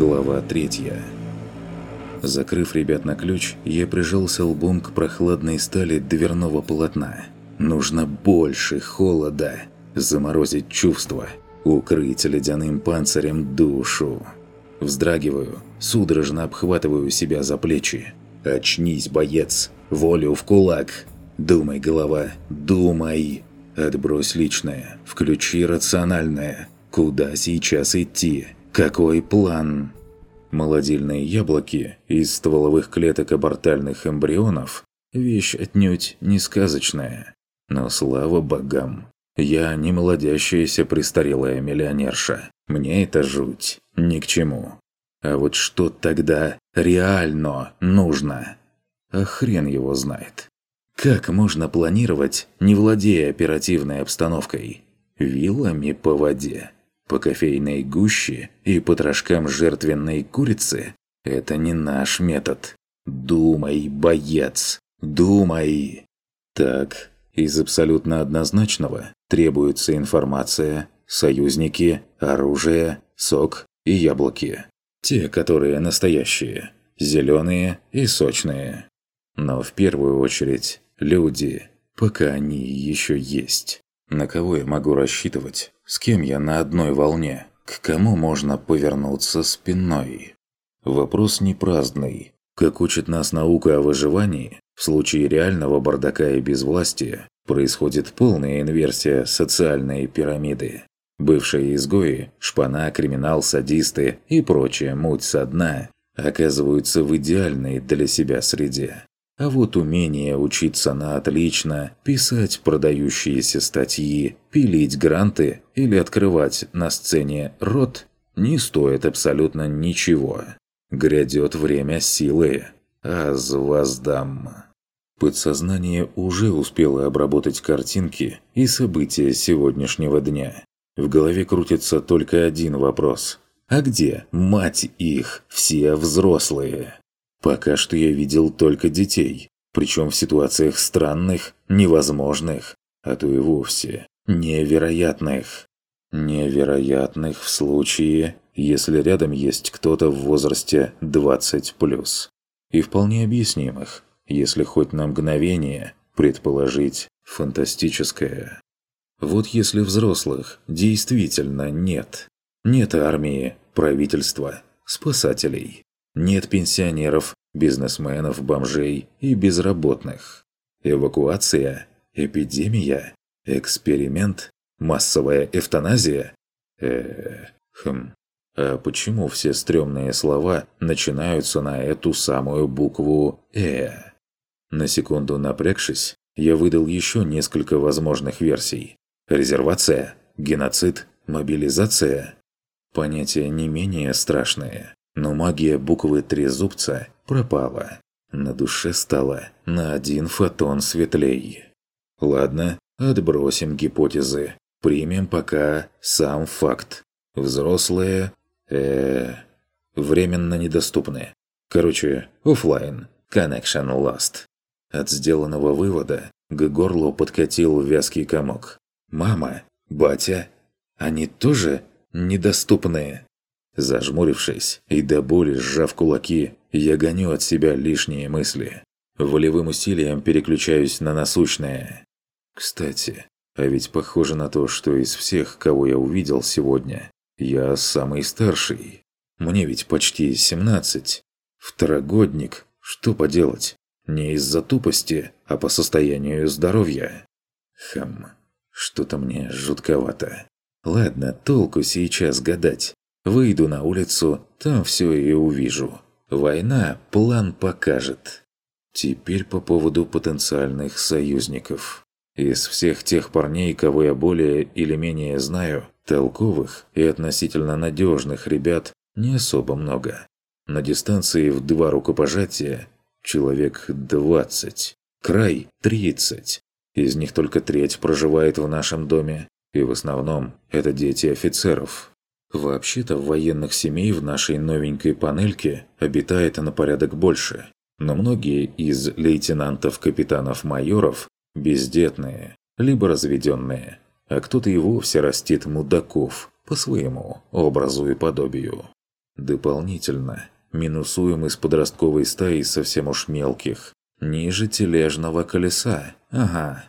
Глава третья. Закрыв ребят на ключ, я прижался лбом к прохладной стали дверного полотна. Нужно больше холода. Заморозить чувства. Укрыть ледяным панцирем душу. Вздрагиваю, судорожно обхватываю себя за плечи. «Очнись, боец! Волю в кулак! Думай, голова, думай!» Отбрось личное, включи рациональное. Куда сейчас идти? Какой план? Молодильные яблоки из стволовых клеток абортальных эмбрионов – вещь отнюдь не сказочная. Но слава богам, я не молодящаяся престарелая миллионерша. Мне это жуть ни к чему. А вот что тогда реально нужно? А хрен его знает. Как можно планировать, не владея оперативной обстановкой? Вилами по воде? По кофейной гуще и потрошкам жертвенной курицы – это не наш метод. Думай, боец, думай. Так, из абсолютно однозначного требуется информация, союзники, оружие, сок и яблоки. Те, которые настоящие, зеленые и сочные. Но в первую очередь люди, пока они еще есть. На кого я могу рассчитывать? С кем я на одной волне? К кому можно повернуться спиной? Вопрос не праздный. Как учит нас наука о выживании, в случае реального бардака и безвластия происходит полная инверсия социальной пирамиды. Бывшие изгои, шпана, криминал, садисты и прочая муть со дна оказываются в идеальной для себя среде. А вот умение учиться на отлично, писать продающиеся статьи, пилить гранты или открывать на сцене рот не стоит абсолютно ничего. Грядет время силы. Аз воздам. Подсознание уже успело обработать картинки и события сегодняшнего дня. В голове крутится только один вопрос. А где, мать их, все взрослые? Пока что я видел только детей, причем в ситуациях странных, невозможных, а то и вовсе невероятных. Невероятных в случае, если рядом есть кто-то в возрасте 20+. И вполне объяснимых, если хоть на мгновение предположить фантастическое. Вот если взрослых действительно нет. Нет армии, правительства, спасателей. Нет пенсионеров, бизнесменов, бомжей и безработных. Эвакуация? Эпидемия? Эксперимент? Массовая эвтаназия? э хм. А почему все стрёмные слова начинаются на эту самую букву «э»? На секунду напрягшись, я выдал еще несколько возможных версий. Резервация? Геноцид? Мобилизация? Понятия не менее страшные. Но магия буквы «трезубца» пропала. На душе стало на один фотон светлей. Ладно, отбросим гипотезы. Примем пока сам факт. Взрослые... э временно недоступны. Короче, офлайн. Connection lost. От сделанного вывода к горлу подкатил вязкий комок. «Мама? Батя? Они тоже недоступные?» Зажмурившись и до боли сжав кулаки, я гоню от себя лишние мысли. Волевым усилием переключаюсь на насущное. Кстати, а ведь похоже на то, что из всех, кого я увидел сегодня, я самый старший. Мне ведь почти 17. Второгодник. Что поделать? Не из-за тупости, а по состоянию здоровья. Хм, что-то мне жутковато. Ладно, толку сейчас гадать. Выйду на улицу, там все и увижу. Война план покажет. Теперь по поводу потенциальных союзников. Из всех тех парней, кого я более или менее знаю, толковых и относительно надежных ребят не особо много. На дистанции в два рукопожатия человек 20, край 30. Из них только треть проживает в нашем доме, и в основном это дети офицеров. Вообще-то военных семей в нашей новенькой панельке обитает на порядок больше, но многие из лейтенантов-капитанов-майоров бездетные, либо разведенные, а кто-то и вовсе растит мудаков по своему образу и подобию. Дополнительно минусуем из подростковой стаи совсем уж мелких, ниже тележного колеса. Ага.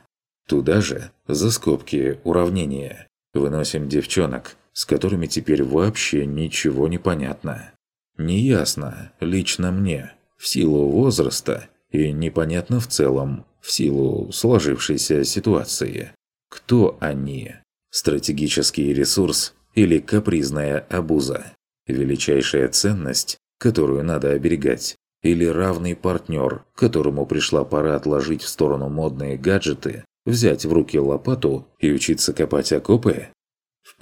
Туда же, за скобки уравнения, выносим девчонок, с которыми теперь вообще ничего не понятно. Неясно лично мне, в силу возраста, и непонятно в целом, в силу сложившейся ситуации. Кто они? Стратегический ресурс или капризная обуза? Величайшая ценность, которую надо оберегать? Или равный партнер, которому пришла пора отложить в сторону модные гаджеты, взять в руки лопату и учиться копать окопы?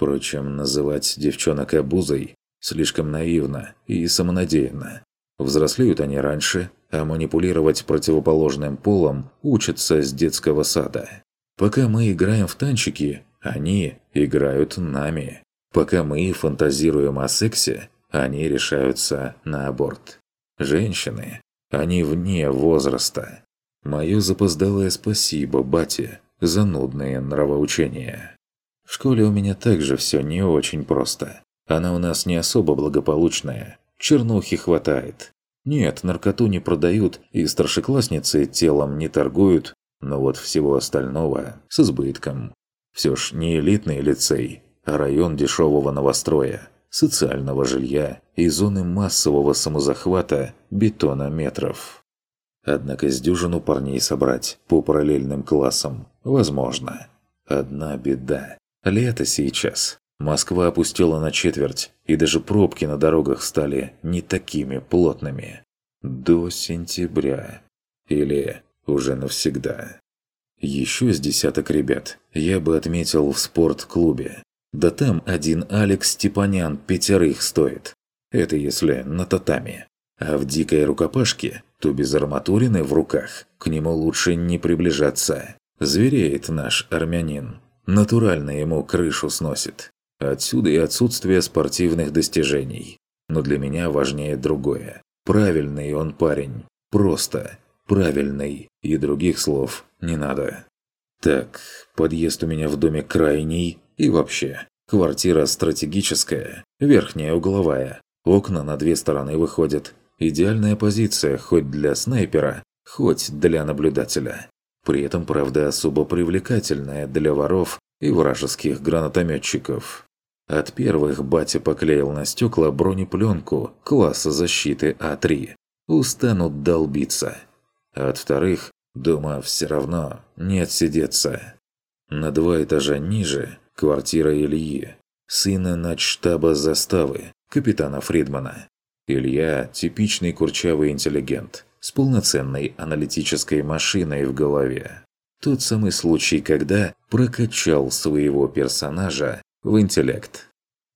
Впрочем, называть девчонок обузой слишком наивно и самонадеянно. Взрослеют они раньше, а манипулировать противоположным полом учатся с детского сада. Пока мы играем в танчики, они играют нами. Пока мы фантазируем о сексе, они решаются на аборт. Женщины, они вне возраста. Мое запоздалое спасибо, бате, за нудные нравоучения. В школе у меня также все не очень просто. Она у нас не особо благополучная. Чернухи хватает. Нет, наркоту не продают и старшеклассницы телом не торгуют, но вот всего остального с избытком. Все ж не элитный лицей, а район дешевого новостроя, социального жилья и зоны массового самозахвата бетона метров. Однако с дюжину парней собрать по параллельным классам возможно. Одна беда. Лето сейчас. Москва опустела на четверть, и даже пробки на дорогах стали не такими плотными. До сентября. Или уже навсегда. Еще с десяток ребят я бы отметил в спортклубе. Да там один Алекс Степанян пятерых стоит. Это если на татами. А в дикой рукопашке, то без арматурины в руках, к нему лучше не приближаться. Звереет наш армянин. Натурально ему крышу сносит. Отсюда и отсутствие спортивных достижений. Но для меня важнее другое. Правильный он парень. Просто правильный. И других слов не надо. Так, подъезд у меня в доме крайний. И вообще, квартира стратегическая, верхняя угловая. Окна на две стороны выходят. Идеальная позиция хоть для снайпера, хоть для наблюдателя. При этом, правда, особо привлекательная для воров и вражеских гранатометчиков. От первых батя поклеил на стекла бронепленку класса защиты А3. Устанут долбиться. от вторых, дома все равно не отсидеться. На два этажа ниже – квартира Ильи, сына начштаба заставы, капитана Фридмана. Илья – типичный курчавый интеллигент, с полноценной аналитической машиной в голове. Тот самый случай, когда прокачал своего персонажа в интеллект.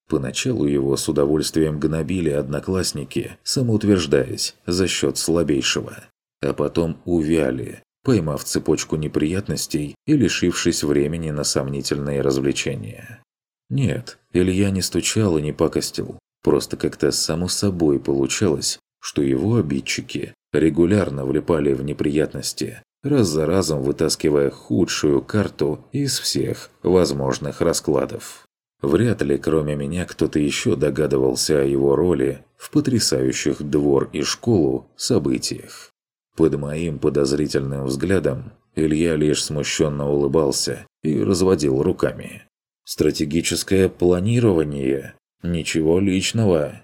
Поначалу его с удовольствием гнобили одноклассники, самоутверждаясь за счет слабейшего. А потом увяли, поймав цепочку неприятностей и лишившись времени на сомнительные развлечения. Нет, Илья не стучал и не пакостил. Просто как-то само собой получалось, что его обидчики регулярно влипали в неприятности, раз за разом вытаскивая худшую карту из всех возможных раскладов. Вряд ли кроме меня кто-то еще догадывался о его роли в потрясающих двор и школу событиях. Под моим подозрительным взглядом Илья лишь смущенно улыбался и разводил руками. «Стратегическое планирование. Ничего личного.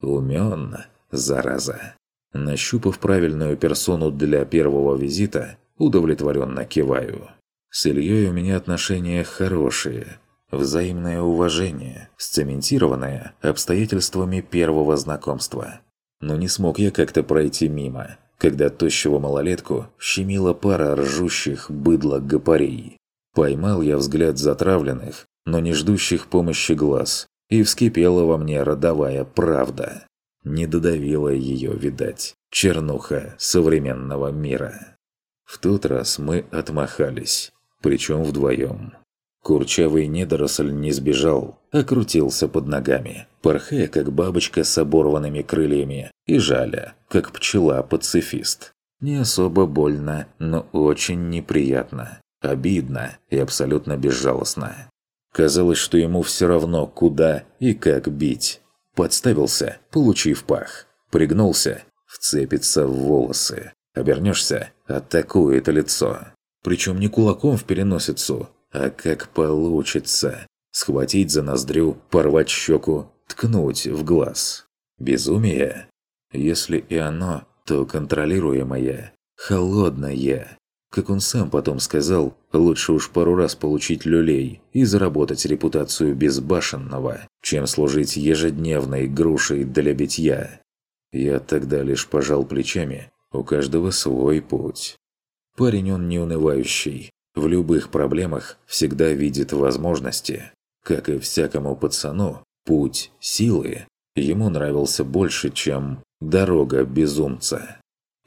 Умен, зараза». Нащупав правильную персону для первого визита, удовлетворенно киваю. С Ильей у меня отношения хорошие. Взаимное уважение, сцементированное обстоятельствами первого знакомства. Но не смог я как-то пройти мимо, когда тощего малолетку щемила пара ржущих быдло гопарей. Поймал я взгляд затравленных, но не ждущих помощи глаз, и вскипела во мне родовая правда. Не додавила ее, видать, чернуха современного мира. В тот раз мы отмахались, причем вдвоем. Курчавый недоросль не сбежал, а крутился под ногами, порхая, как бабочка с оборванными крыльями, и жаля, как пчела-пацифист. Не особо больно, но очень неприятно, обидно и абсолютно безжалостно. Казалось, что ему все равно, куда и как бить. Подставился, получив пах. Пригнулся, вцепится в волосы. Обернешься, атакует лицо. Причем не кулаком в переносицу, а как получится. Схватить за ноздрю, порвать щеку, ткнуть в глаз. Безумие? Если и оно, то контролируемое, холодное. Как он сам потом сказал, лучше уж пару раз получить люлей и заработать репутацию безбашенного, чем служить ежедневной грушей для битья. Я тогда лишь пожал плечами, у каждого свой путь. Парень он не унывающий, в любых проблемах всегда видит возможности. Как и всякому пацану, путь силы ему нравился больше, чем дорога безумца.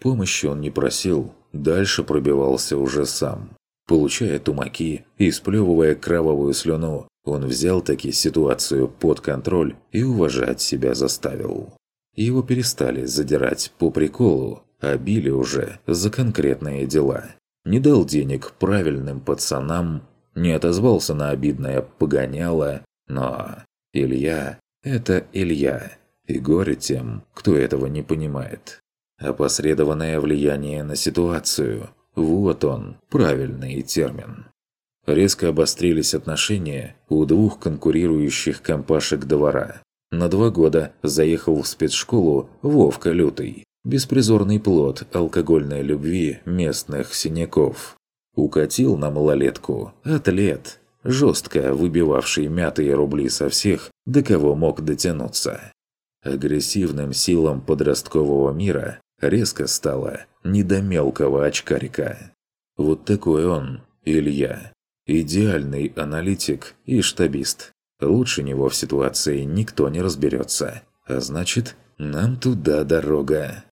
Помощи он не просил, Дальше пробивался уже сам. Получая тумаки и сплевывая кровавую слюну, он взял таки ситуацию под контроль и уважать себя заставил. Его перестали задирать по приколу, а били уже за конкретные дела. Не дал денег правильным пацанам, не отозвался на обидное погоняло, но Илья – это Илья, и горе тем, кто этого не понимает. Опосредованное влияние на ситуацию – вот он, правильный термин. Резко обострились отношения у двух конкурирующих компашек двора. На два года заехал в спецшколу Вовка Лютый, беспризорный плод алкогольной любви местных синяков. Укатил на малолетку атлет, жестко выбивавший мятые рубли со всех, до кого мог дотянуться. Агрессивным силам подросткового мира резко стало не до мелкого очкарика. Вот такой он, Илья. Идеальный аналитик и штабист. Лучше него в ситуации никто не разберется. А значит, нам туда дорога.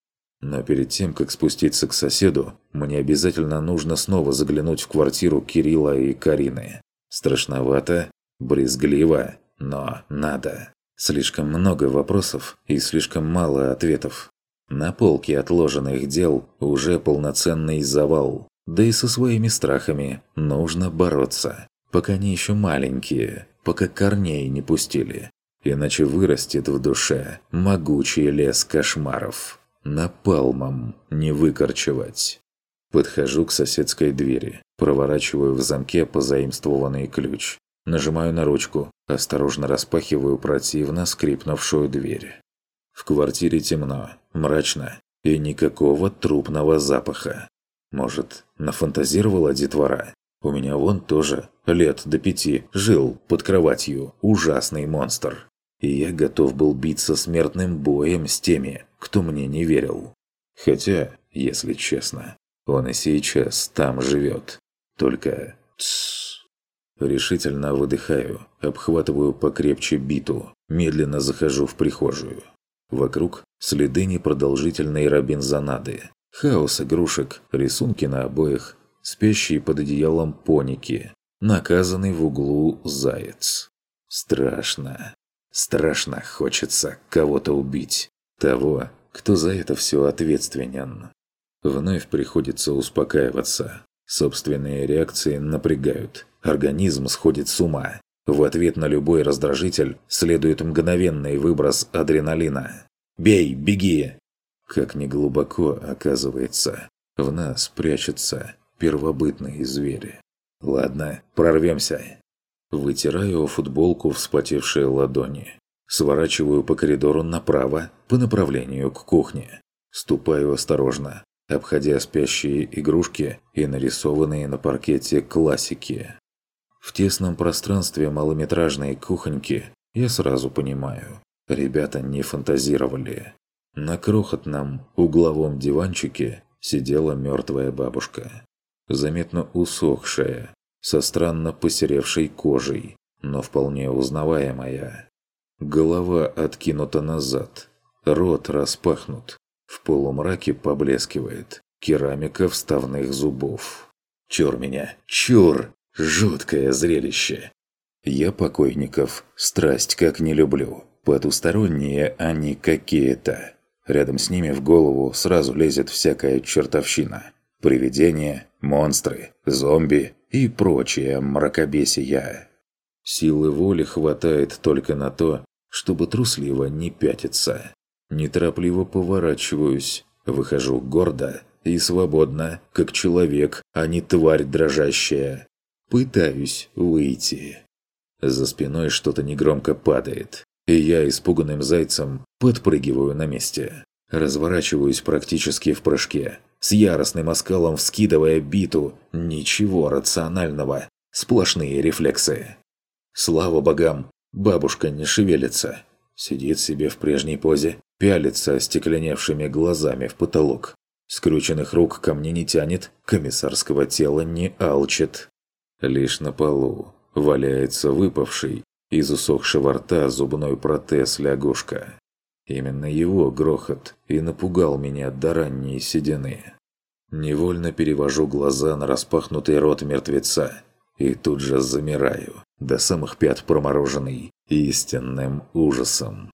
Но перед тем, как спуститься к соседу, мне обязательно нужно снова заглянуть в квартиру Кирилла и Карины. Страшновато, брезгливо, но надо. Слишком много вопросов и слишком мало ответов. На полке отложенных дел уже полноценный завал. Да и со своими страхами нужно бороться. Пока они еще маленькие, пока корней не пустили. Иначе вырастет в душе могучий лес кошмаров. Напалмом не выкорчевать. Подхожу к соседской двери, проворачиваю в замке позаимствованный ключ. Нажимаю на ручку, осторожно распахиваю противно скрипнувшую дверь. В квартире темно, мрачно и никакого трупного запаха. Может, нафантазировала детвора? У меня вон тоже лет до пяти жил под кроватью ужасный монстр. И я готов был биться смертным боем с теми, кто мне не верил. Хотя, если честно, он и сейчас там живет. Только... Тссс. Решительно выдыхаю, обхватываю покрепче биту, медленно захожу в прихожую. Вокруг следы непродолжительной робинзонады. Хаос игрушек, рисунки на обоях, спящие под одеялом поники, наказанный в углу заяц. Страшно. Страшно хочется кого-то убить. Того, кто за это все ответственен. Вновь приходится успокаиваться. Собственные реакции напрягают. Организм сходит с ума. В ответ на любой раздражитель следует мгновенный выброс адреналина. «Бей, беги!» Как неглубоко, оказывается, в нас прячутся первобытные звери. Ладно, прорвемся. Вытираю футболку вспотевшие ладони. Сворачиваю по коридору направо, по направлению к кухне. Ступаю осторожно, обходя спящие игрушки и нарисованные на паркете классики. В тесном пространстве малометражной кухоньки я сразу понимаю, ребята не фантазировали. На крохотном угловом диванчике сидела мертвая бабушка. Заметно усохшая, со странно посеревшей кожей, но вполне узнаваемая. Голова откинута назад, рот распахнут, в полумраке поблескивает керамика вставных зубов. Чур меня, чур! Жуткое зрелище. Я покойников страсть как не люблю. Потусторонние они какие-то. Рядом с ними в голову сразу лезет всякая чертовщина. Привидения, монстры, зомби и прочее мракобесия. Силы воли хватает только на то, чтобы трусливо не пятиться. Неторопливо поворачиваюсь, выхожу гордо и свободно, как человек, а не тварь дрожащая. Пытаюсь выйти. За спиной что-то негромко падает, и я испуганным зайцем подпрыгиваю на месте. Разворачиваюсь практически в прыжке, с яростным оскалом вскидывая биту. Ничего рационального, сплошные рефлексы. Слава богам, бабушка не шевелится. Сидит себе в прежней позе, пялится остекленевшими глазами в потолок. Скрученных рук ко мне не тянет, комиссарского тела не алчит. Лишь на полу валяется выпавший из усохшего рта зубной протез лягушка. Именно его грохот и напугал меня до ранней седины. Невольно перевожу глаза на распахнутый рот мертвеца и тут же замираю, до самых пят промороженный, истинным ужасом.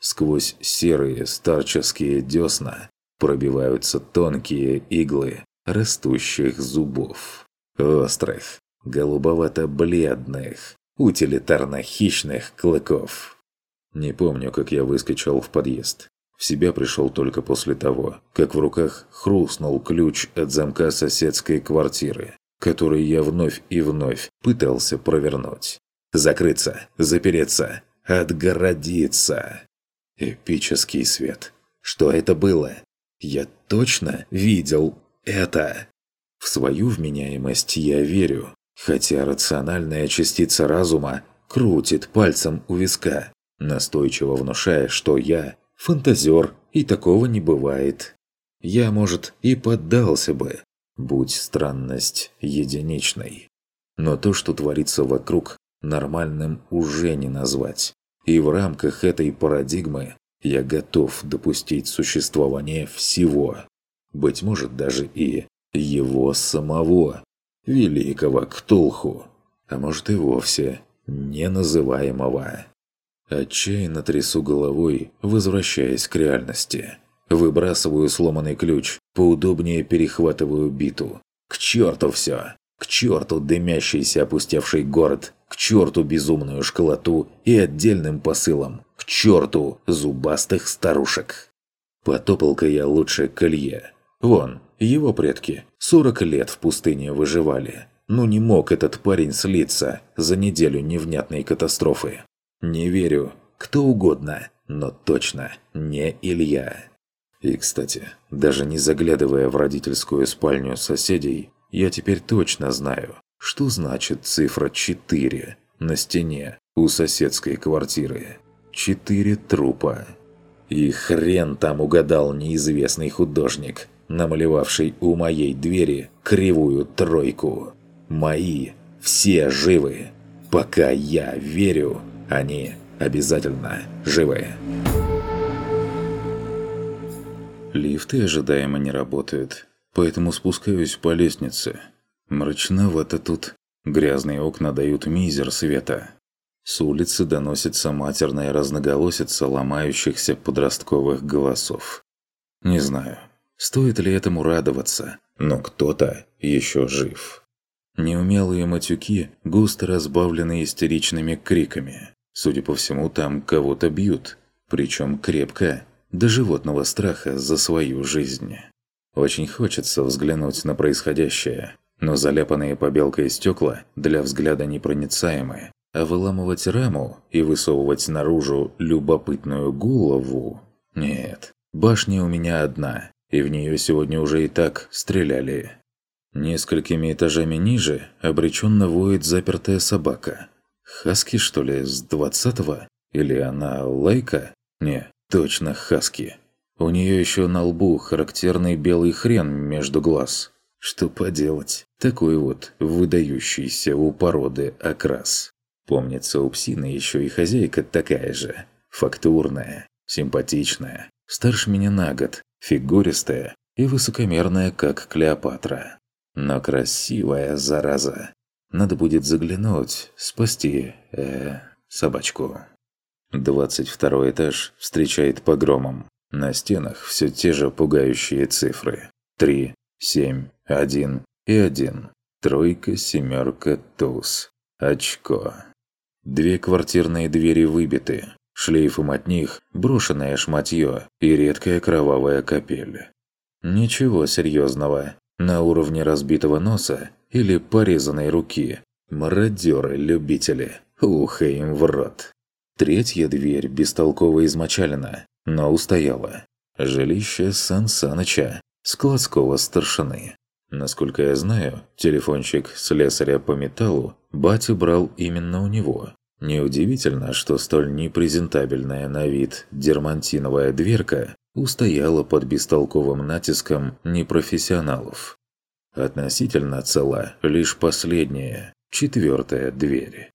Сквозь серые старческие десна пробиваются тонкие иглы растущих зубов. Острых, голубовато-бледных, утилитарно-хищных клыков. Не помню, как я выскочил в подъезд. В себя пришел только после того, как в руках хрустнул ключ от замка соседской квартиры, который я вновь и вновь пытался провернуть. Закрыться, запереться, отгородиться. Эпический свет. Что это было? Я точно видел это. В свою вменяемость я верю, хотя рациональная частица разума крутит пальцем у виска, настойчиво внушая, что я фантазер и такого не бывает. Я, может, и поддался бы, будь странность единичной. Но то, что творится вокруг, нормальным уже не назвать. И в рамках этой парадигмы я готов допустить существование всего. Быть может, даже и его самого, великого Ктулху, а может и вовсе неназываемого. Отчаянно трясу головой, возвращаясь к реальности. Выбрасываю сломанный ключ, поудобнее перехватываю биту. К черту все! К черту дымящийся опустевший город! К черту безумную школоту и отдельным посылам! К черту зубастых старушек! Потопал-ка я лучше к Илье. Вон, его предки 40 лет в пустыне выживали. Ну не мог этот парень слиться за неделю невнятной катастрофы. Не верю. Кто угодно, но точно не Илья. И, кстати, даже не заглядывая в родительскую спальню соседей, я теперь точно знаю, что значит цифра 4 на стене у соседской квартиры. Четыре трупа. И хрен там угадал неизвестный художник, намалевавший у моей двери кривую тройку. Мои все живы. Пока я верю, они обязательно живы. Лифты ожидаемо не работают, поэтому спускаюсь по лестнице. Мрачновато тут. Грязные окна дают мизер света. С улицы доносится матерная разноголосица ломающихся подростковых голосов. Не знаю, стоит ли этому радоваться, но кто-то еще жив. Неумелые матюки густо разбавлены истеричными криками. Судя по всему, там кого-то бьют, причем крепко, до животного страха за свою жизнь. Очень хочется взглянуть на происходящее, но заляпанные побелкой стекла для взгляда непроницаемы, а выламывать раму и высовывать наружу любопытную голову... Нет, башня у меня одна, и в нее сегодня уже и так стреляли. Несколькими этажами ниже обреченно воет запертая собака – Хаски, что ли, с двадцатого? Или она лайка? Не, точно хаски. У нее еще на лбу характерный белый хрен между глаз. Что поделать? Такой вот выдающийся у породы окрас. Помнится, у псины еще и хозяйка такая же. Фактурная, симпатичная, старше меня на год, фигуристая и высокомерная, как Клеопатра. Но красивая зараза. Надо будет заглянуть, спасти, э, собачку. 22 этаж встречает погромом. На стенах все те же пугающие цифры. 3, 7, 1 и 1. Тройка, семерка, туз. Очко. Две квартирные двери выбиты. Шлейфом от них брошенное шматье и редкая кровавая капель. Ничего серьезного. На уровне разбитого носа или порезанной руки. Мародеры-любители. Ух, им в рот. Третья дверь бестолково измочалена, но устояла. Жилище Сан Саныча, складского старшины. Насколько я знаю, телефончик слесаря по металлу батя брал именно у него. Неудивительно, что столь непрезентабельная на вид дермантиновая дверка устояла под бестолковым натиском непрофессионалов. Относительно цела лишь последняя, четвертая дверь.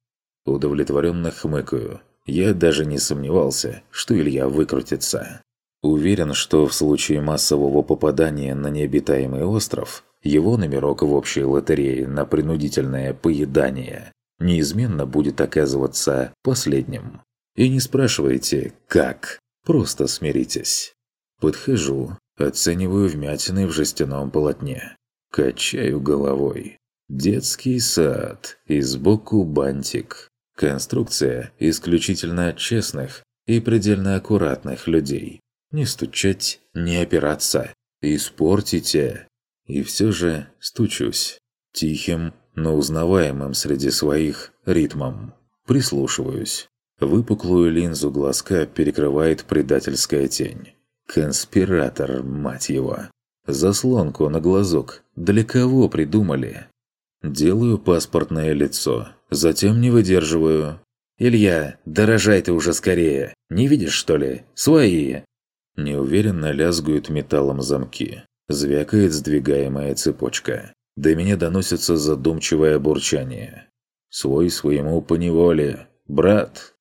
Удовлетворенно хмыкаю. Я даже не сомневался, что Илья выкрутится. Уверен, что в случае массового попадания на необитаемый остров, его номерок в общей лотерее на принудительное поедание неизменно будет оказываться последним. И не спрашивайте «как?», просто смиритесь. Подхожу, оцениваю вмятины в жестяном полотне. Качаю головой. Детский сад и сбоку бантик. Конструкция исключительно честных и предельно аккуратных людей. Не стучать, не опираться. Испортите. И все же стучусь. Тихим, но узнаваемым среди своих ритмом. Прислушиваюсь. Выпуклую линзу глазка перекрывает предательская тень. Конспиратор, мать его. Заслонку на глазок. Для кого придумали? Делаю паспортное лицо. Затем не выдерживаю. «Илья, дорожай ты уже скорее! Не видишь, что ли? Свои!» Неуверенно лязгают металлом замки. Звякает сдвигаемая цепочка. До меня доносится задумчивое бурчание. «Свой своему поневоле! Брат!»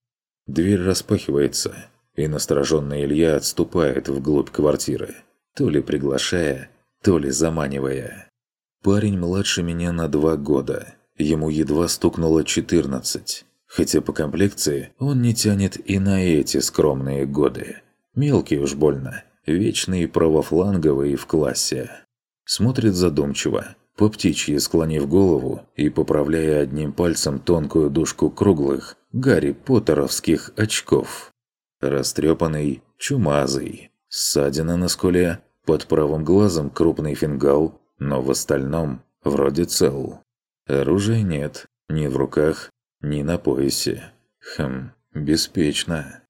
Дверь распахивается, и настороженный Илья отступает вглубь квартиры, то ли приглашая, то ли заманивая. Парень младше меня на два года, ему едва стукнуло 14, хотя по комплекции он не тянет и на эти скромные годы. Мелкий уж больно, вечный правофланговый в классе. Смотрит задумчиво, по птичьи склонив голову и поправляя одним пальцем тонкую дужку круглых Гарри Поттеровских очков. Растрепанный, чумазый, ссадина на скуле, под правым глазом крупный фингал, но в остальном вроде цел. Оружия нет, ни в руках, ни на поясе. Хм, беспечно.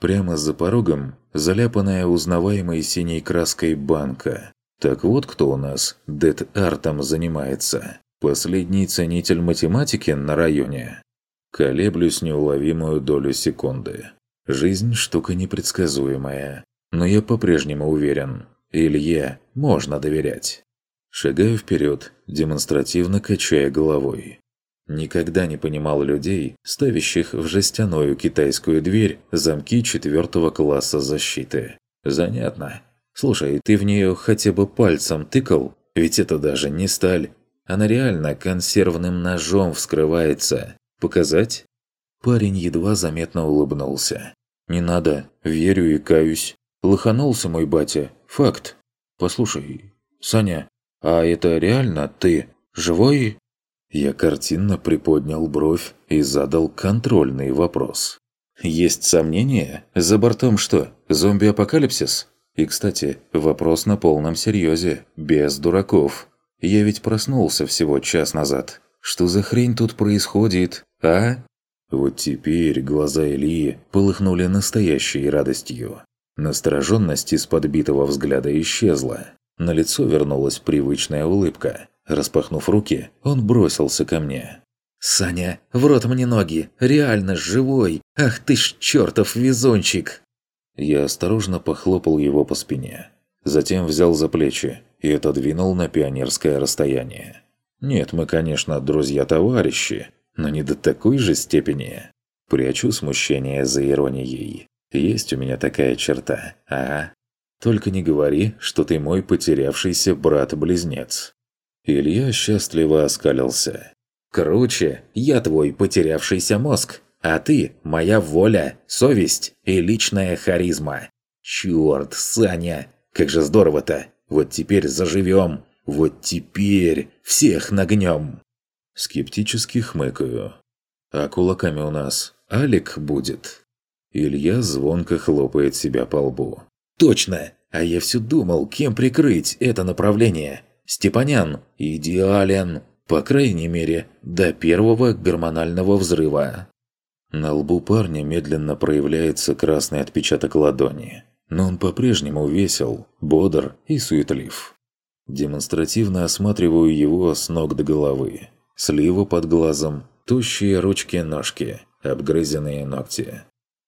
Прямо за порогом заляпанная узнаваемой синей краской банка. Так вот кто у нас дед-артом занимается. Последний ценитель математики на районе. Колеблюсь неуловимую долю секунды. Жизнь – штука непредсказуемая. Но я по-прежнему уверен, Илье можно доверять. Шагаю вперед, демонстративно качая головой. Никогда не понимал людей, ставящих в жестяную китайскую дверь замки четвертого класса защиты. Занятно. Слушай, ты в нее хотя бы пальцем тыкал? Ведь это даже не сталь. Она реально консервным ножом вскрывается. Показать? Парень едва заметно улыбнулся. «Не надо, верю и каюсь. Лоханулся мой батя. Факт. Послушай, Саня, а это реально ты? Живой?» Я картинно приподнял бровь и задал контрольный вопрос. «Есть сомнения? За бортом что, зомби-апокалипсис?» И, кстати, вопрос на полном серьезе, без дураков. Я ведь проснулся всего час назад. Что за хрень тут происходит, а? Вот теперь глаза Ильи полыхнули настоящей радостью. Настороженность из подбитого взгляда исчезла. На лицо вернулась привычная улыбка. Распахнув руки, он бросился ко мне. «Саня, в рот мне ноги! Реально живой! Ах ты ж чертов везунчик!» Я осторожно похлопал его по спине. Затем взял за плечи и отодвинул на пионерское расстояние. Нет, мы, конечно, друзья-товарищи, но не до такой же степени. Прячу смущение за иронией. Есть у меня такая черта, ага. Только не говори, что ты мой потерявшийся брат-близнец. Илья счастливо оскалился. «Круче, я твой потерявшийся мозг, а ты – моя воля, совесть и личная харизма. Чёрт, Саня, как же здорово-то! Вот теперь заживем, вот теперь всех нагнем!» Скептически хмыкаю. «А кулаками у нас Алик будет?» Илья звонко хлопает себя по лбу. «Точно! А я все думал, кем прикрыть это направление. Степанян идеален, по крайней мере, до первого гормонального взрыва». На лбу парня медленно проявляется красный отпечаток ладони, но он по-прежнему весел, бодр и суетлив. Демонстративно осматриваю его с ног до головы. Слива под глазом, тощие ручки-ножки, обгрызенные ногти.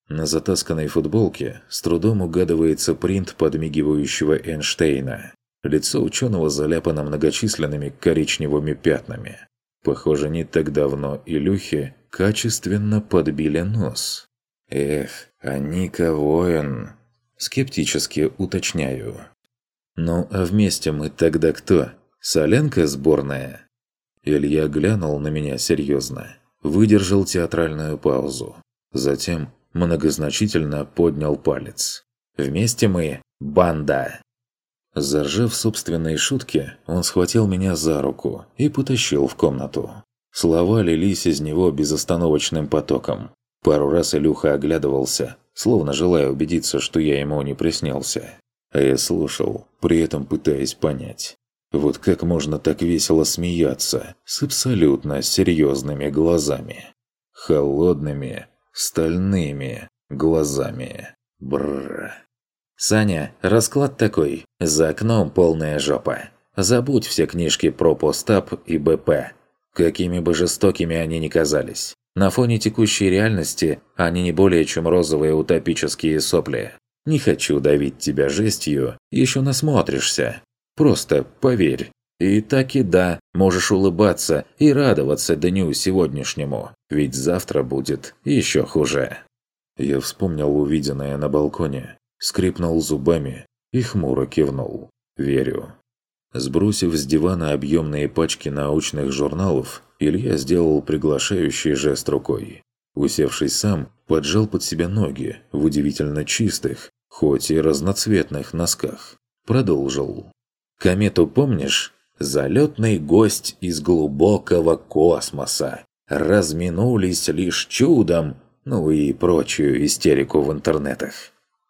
На затасканной футболке с трудом угадывается принт подмигивающего Эйнштейна. Лицо ученого заляпано многочисленными коричневыми пятнами. Похоже, не так давно Илюхе качественно подбили нос. Эх, а Ника воин. Скептически уточняю. Ну, а вместе мы тогда кто? Соленка сборная? Илья глянул на меня серьезно. Выдержал театральную паузу. Затем многозначительно поднял палец. «Вместе мы – банда!» Заржав собственные шутки, он схватил меня за руку и потащил в комнату. Слова лились из него безостановочным потоком. Пару раз Илюха оглядывался, словно желая убедиться, что я ему не приснился. А я слушал, при этом пытаясь понять. Вот как можно так весело смеяться с абсолютно серьезными глазами? Холодными, стальными глазами. Бррр. «Саня, расклад такой. За окном полная жопа. Забудь все книжки про постап и БП. Какими бы жестокими они ни казались. На фоне текущей реальности они не более чем розовые утопические сопли. Не хочу давить тебя жестью, еще насмотришься. Просто поверь. И так и да, можешь улыбаться и радоваться дню сегодняшнему, ведь завтра будет еще хуже. Я вспомнил увиденное на балконе, скрипнул зубами и хмуро кивнул. Верю. Сбросив с дивана объемные пачки научных журналов, Илья сделал приглашающий жест рукой. Усевшись сам, поджал под себя ноги в удивительно чистых, хоть и разноцветных носках. Продолжил. «Комету помнишь? Залетный гость из глубокого космоса. Разминулись лишь чудом, ну и прочую истерику в интернетах.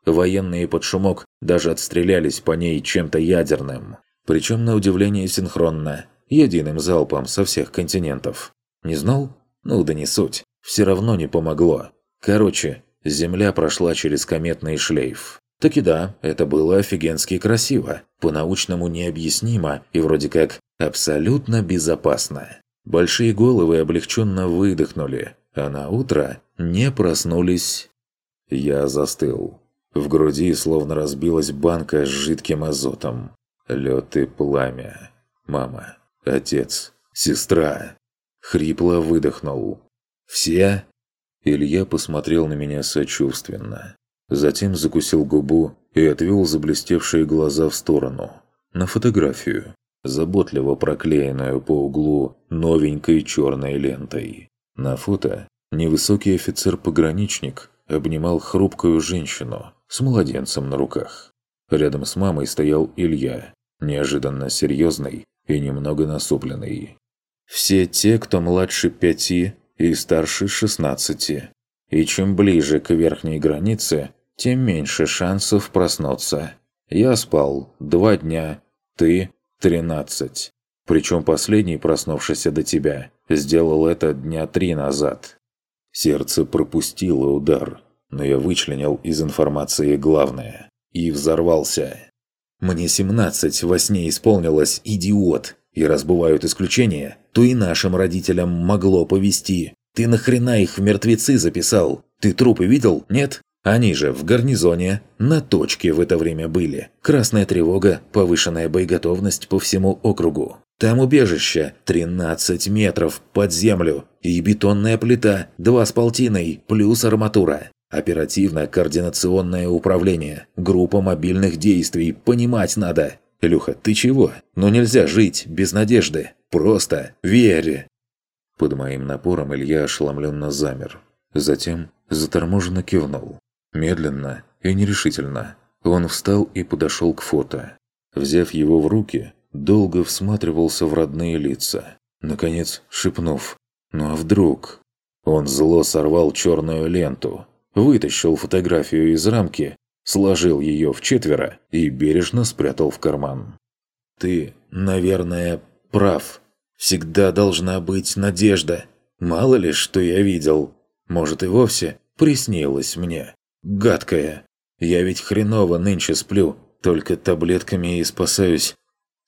Военные под шумок даже отстрелялись по ней чем-то ядерным. Причем на удивление синхронно, единым залпом со всех континентов. Не знал? Ну да не суть. Все равно не помогло. Короче, Земля прошла через кометный шлейф. Так и да, это было офигенски красиво, по-научному необъяснимо и вроде как абсолютно безопасно. Большие головы облегченно выдохнули, а на утро не проснулись. Я застыл. В груди словно разбилась банка с жидким азотом. Лед и пламя. Мама, отец, сестра. Хрипло выдохнул. «Все?» Илья посмотрел на меня сочувственно. Затем закусил губу и отвел заблестевшие глаза в сторону. На фотографию, заботливо проклеенную по углу новенькой черной лентой. На фото невысокий офицер-пограничник обнимал хрупкую женщину с младенцем на руках. Рядом с мамой стоял Илья, неожиданно серьезный и немного насупленный. Все те, кто младше пяти и старше шестнадцати. И чем ближе к верхней границе, тем меньше шансов проснуться. Я спал два дня, ты – тринадцать. Причем последний, проснувшийся до тебя, сделал это дня три назад. Сердце пропустило удар, но я вычленил из информации главное. И взорвался. Мне семнадцать во сне исполнилось, идиот. И раз бывают исключения, то и нашим родителям могло повести. Ты нахрена их в мертвецы записал? Ты трупы видел? Нет? Они же в гарнизоне, на точке в это время были. Красная тревога, повышенная боеготовность по всему округу. Там убежище 13 метров под землю и бетонная плита 2 с полтиной плюс арматура. Оперативно-координационное управление, группа мобильных действий, понимать надо. Илюха, ты чего? Ну нельзя жить без надежды. Просто верь. Под моим напором Илья ошеломленно замер. Затем заторможенно кивнул. Медленно и нерешительно. Он встал и подошел к фото. Взяв его в руки, долго всматривался в родные лица. Наконец, шепнув «Ну а вдруг?». Он зло сорвал черную ленту вытащил фотографию из рамки, сложил ее в четверо и бережно спрятал в карман. «Ты, наверное, прав. Всегда должна быть надежда. Мало ли, что я видел. Может и вовсе приснилось мне. Гадкая. Я ведь хреново нынче сплю, только таблетками и спасаюсь.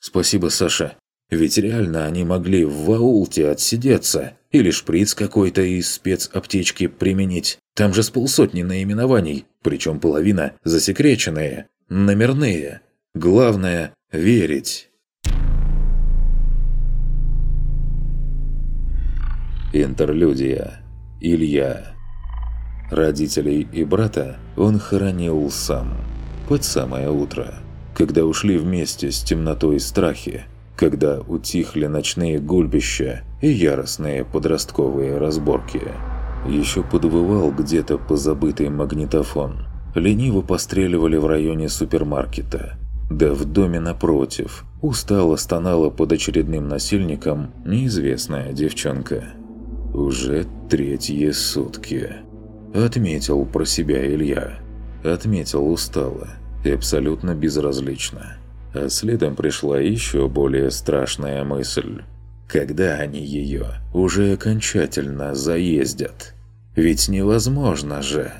Спасибо, Саша. Ведь реально они могли в ваулте отсидеться или шприц какой-то из спецаптечки применить. Там же с полсотни наименований, причем половина засекреченные, номерные. Главное – верить. Интерлюдия. Илья. Родителей и брата он хоронил сам. Под самое утро, когда ушли вместе с темнотой страхи, когда утихли ночные гульбища и яростные подростковые разборки. Еще подвывал где-то позабытый магнитофон. Лениво постреливали в районе супермаркета. Да в доме напротив устало стонала под очередным насильником неизвестная девчонка. Уже третьи сутки. Отметил про себя Илья. Отметил устало и абсолютно безразлично. А следом пришла еще более страшная мысль. Когда они ее уже окончательно заездят? Ведь невозможно же.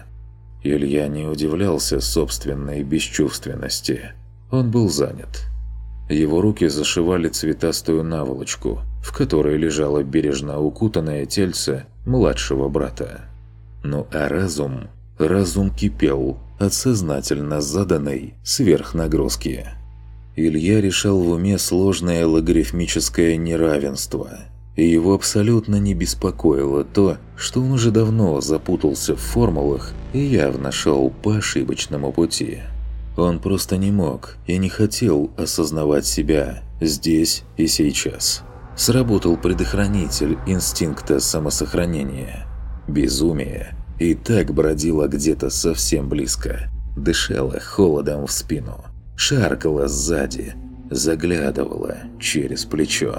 Илья не удивлялся собственной бесчувственности. Он был занят. Его руки зашивали цветастую наволочку, в которой лежало бережно укутанное тельце младшего брата. Ну а разум... Разум кипел от сознательно заданной сверхнагрузки. Илья решал в уме сложное логарифмическое неравенство. И его абсолютно не беспокоило то, что он уже давно запутался в формулах и явно шел по ошибочному пути. Он просто не мог и не хотел осознавать себя здесь и сейчас. Сработал предохранитель инстинкта самосохранения. Безумие и так бродило где-то совсем близко. Дышало холодом в спину шаркала сзади, заглядывала через плечо.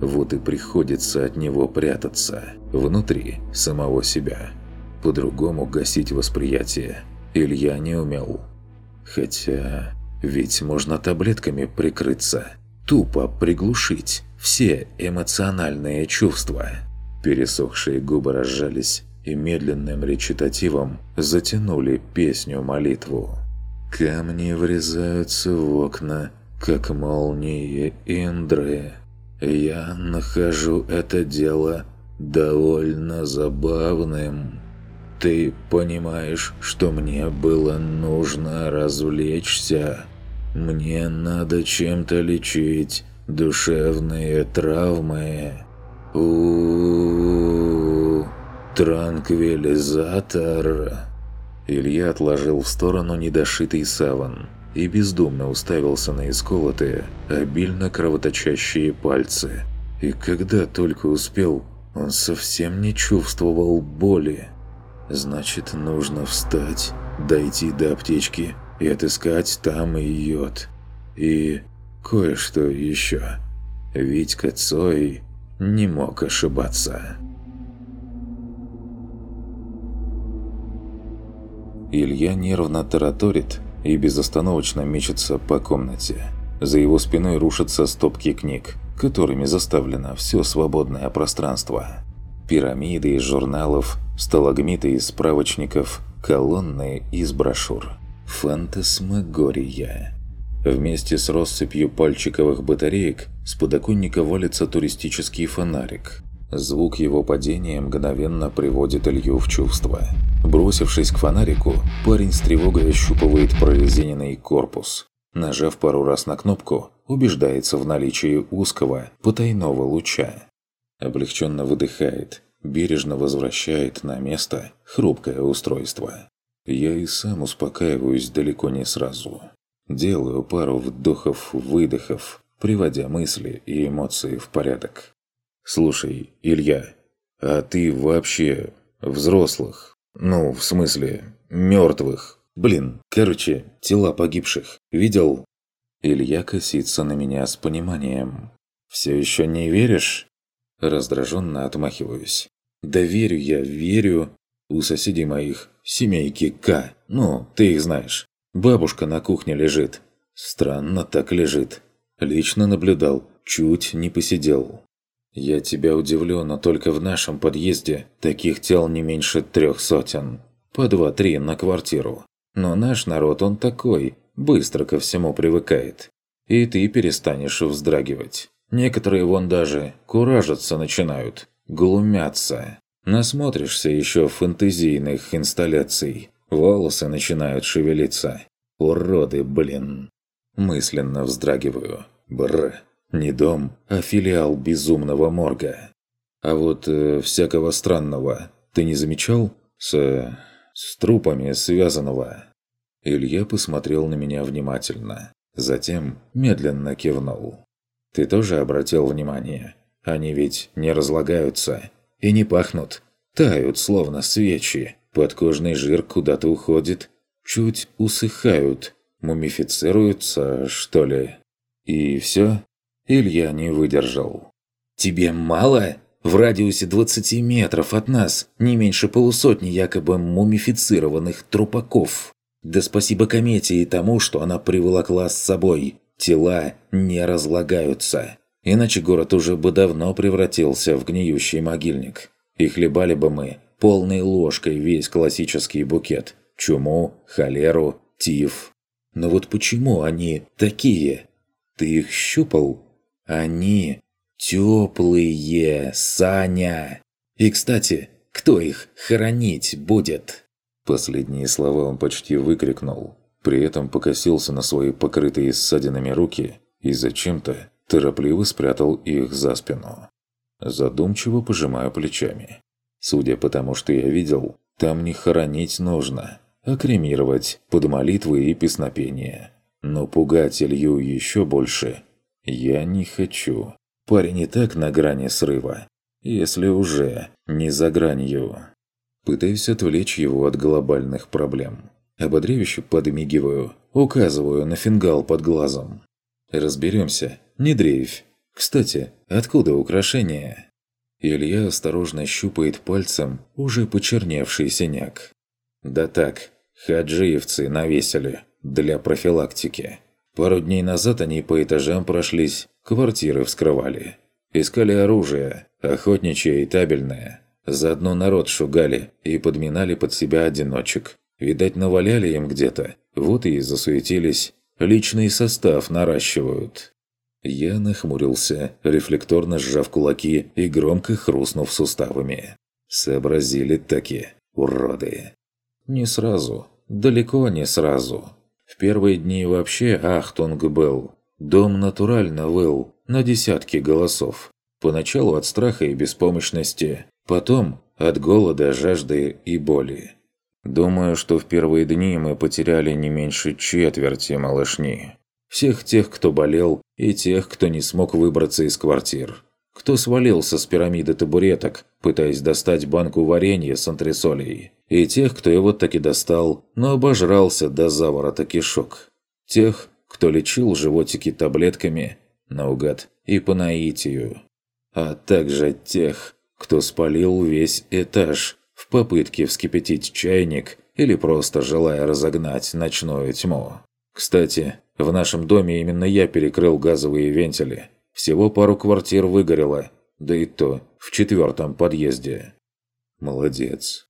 Вот и приходится от него прятаться, внутри самого себя. По-другому гасить восприятие Илья не умел. Хотя, ведь можно таблетками прикрыться, тупо приглушить все эмоциональные чувства. Пересохшие губы разжались и медленным речитативом затянули песню-молитву. Камни врезаются в окна, как молнии Индры. Я нахожу это дело довольно забавным. Ты понимаешь, что мне было нужно развлечься? Мне надо чем-то лечить душевные травмы. У, -у, -у транквилизатор. Илья отложил в сторону недошитый саван и бездумно уставился на исколотые, обильно кровоточащие пальцы. И когда только успел, он совсем не чувствовал боли. Значит, нужно встать, дойти до аптечки и отыскать там и йод. И кое-что еще. Витька Цой не мог ошибаться. Илья нервно тараторит и безостановочно мечется по комнате. За его спиной рушатся стопки книг, которыми заставлено все свободное пространство. Пирамиды из журналов, сталагмиты из справочников, колонны из брошюр. Фантасмагория. Вместе с россыпью пальчиковых батареек с подоконника валится туристический фонарик. Звук его падения мгновенно приводит Илью в чувство. Бросившись к фонарику, парень с тревогой ощупывает прорезиненный корпус. Нажав пару раз на кнопку, убеждается в наличии узкого, потайного луча. Облегченно выдыхает, бережно возвращает на место хрупкое устройство. Я и сам успокаиваюсь далеко не сразу. Делаю пару вдохов-выдохов, приводя мысли и эмоции в порядок. «Слушай, Илья, а ты вообще взрослых, ну, в смысле, мертвых, блин, короче, тела погибших, видел?» Илья косится на меня с пониманием. «Все еще не веришь?» Раздраженно отмахиваюсь. «Да верю я, верю. У соседей моих семейки К. Ну, ты их знаешь. Бабушка на кухне лежит. Странно так лежит. Лично наблюдал, чуть не посидел. Я тебя удивлю, но только в нашем подъезде таких тел не меньше трех сотен. По два-три на квартиру. Но наш народ он такой, быстро ко всему привыкает. И ты перестанешь вздрагивать. Некоторые вон даже куражиться начинают, глумятся. Насмотришься еще фэнтезийных инсталляций. Волосы начинают шевелиться. Уроды, блин. Мысленно вздрагиваю. Бр. Не дом, а филиал безумного морга. А вот э, всякого странного ты не замечал? С... с трупами связанного? Илья посмотрел на меня внимательно. Затем медленно кивнул. «Ты тоже обратил внимание? Они ведь не разлагаются и не пахнут. Тают, словно свечи. Подкожный жир куда-то уходит. Чуть усыхают. Мумифицируются, что ли? И все?» Илья не выдержал. «Тебе мало? В радиусе 20 метров от нас не меньше полусотни якобы мумифицированных трупаков. Да спасибо комете и тому, что она приволокла с собой. Тела не разлагаются. Иначе город уже бы давно превратился в гниющий могильник. И хлебали бы мы полной ложкой весь классический букет. Чуму, холеру, тиф. Но вот почему они такие? Ты их щупал? Они теплые, Саня. И, кстати, кто их хоронить будет?» Последние слова он почти выкрикнул. При этом покосился на свои покрытые ссадинами руки и зачем-то торопливо спрятал их за спину. Задумчиво пожимаю плечами. Судя по тому, что я видел, там не хоронить нужно, а кремировать под молитвы и песнопения. Но пугать Илью еще больше я не хочу. Парень и так на грани срыва, если уже не за гранью. Пытаюсь отвлечь его от глобальных проблем. Ободряюще подмигиваю, указываю на фингал под глазом. Разберемся, не дрейфь. Кстати, откуда украшение? Илья осторожно щупает пальцем уже почерневший синяк. Да так, хаджиевцы навесили для профилактики. Пару дней назад они по этажам прошлись, квартиры вскрывали. Искали оружие, охотничье и табельное. Заодно народ шугали и подминали под себя одиночек. Видать, наваляли им где-то, вот и засуетились. Личный состав наращивают. Я нахмурился, рефлекторно сжав кулаки и громко хрустнув суставами. Сообразили таки, уроды. Не сразу, далеко не сразу. Первые дни вообще Ахтунг был. Дом натурально выл, на десятки голосов. Поначалу от страха и беспомощности, потом от голода, жажды и боли. Думаю, что в первые дни мы потеряли не меньше четверти малышни. Всех тех, кто болел, и тех, кто не смог выбраться из квартир. Кто свалился с пирамиды табуреток, пытаясь достать банку варенья с антресолей. И тех, кто его таки достал, но обожрался до заворота кишок. Тех, кто лечил животики таблетками, наугад и по наитию. А также тех, кто спалил весь этаж в попытке вскипятить чайник или просто желая разогнать ночную тьму. Кстати, в нашем доме именно я перекрыл газовые вентили – всего пару квартир выгорело, да и то в четвертом подъезде. Молодец.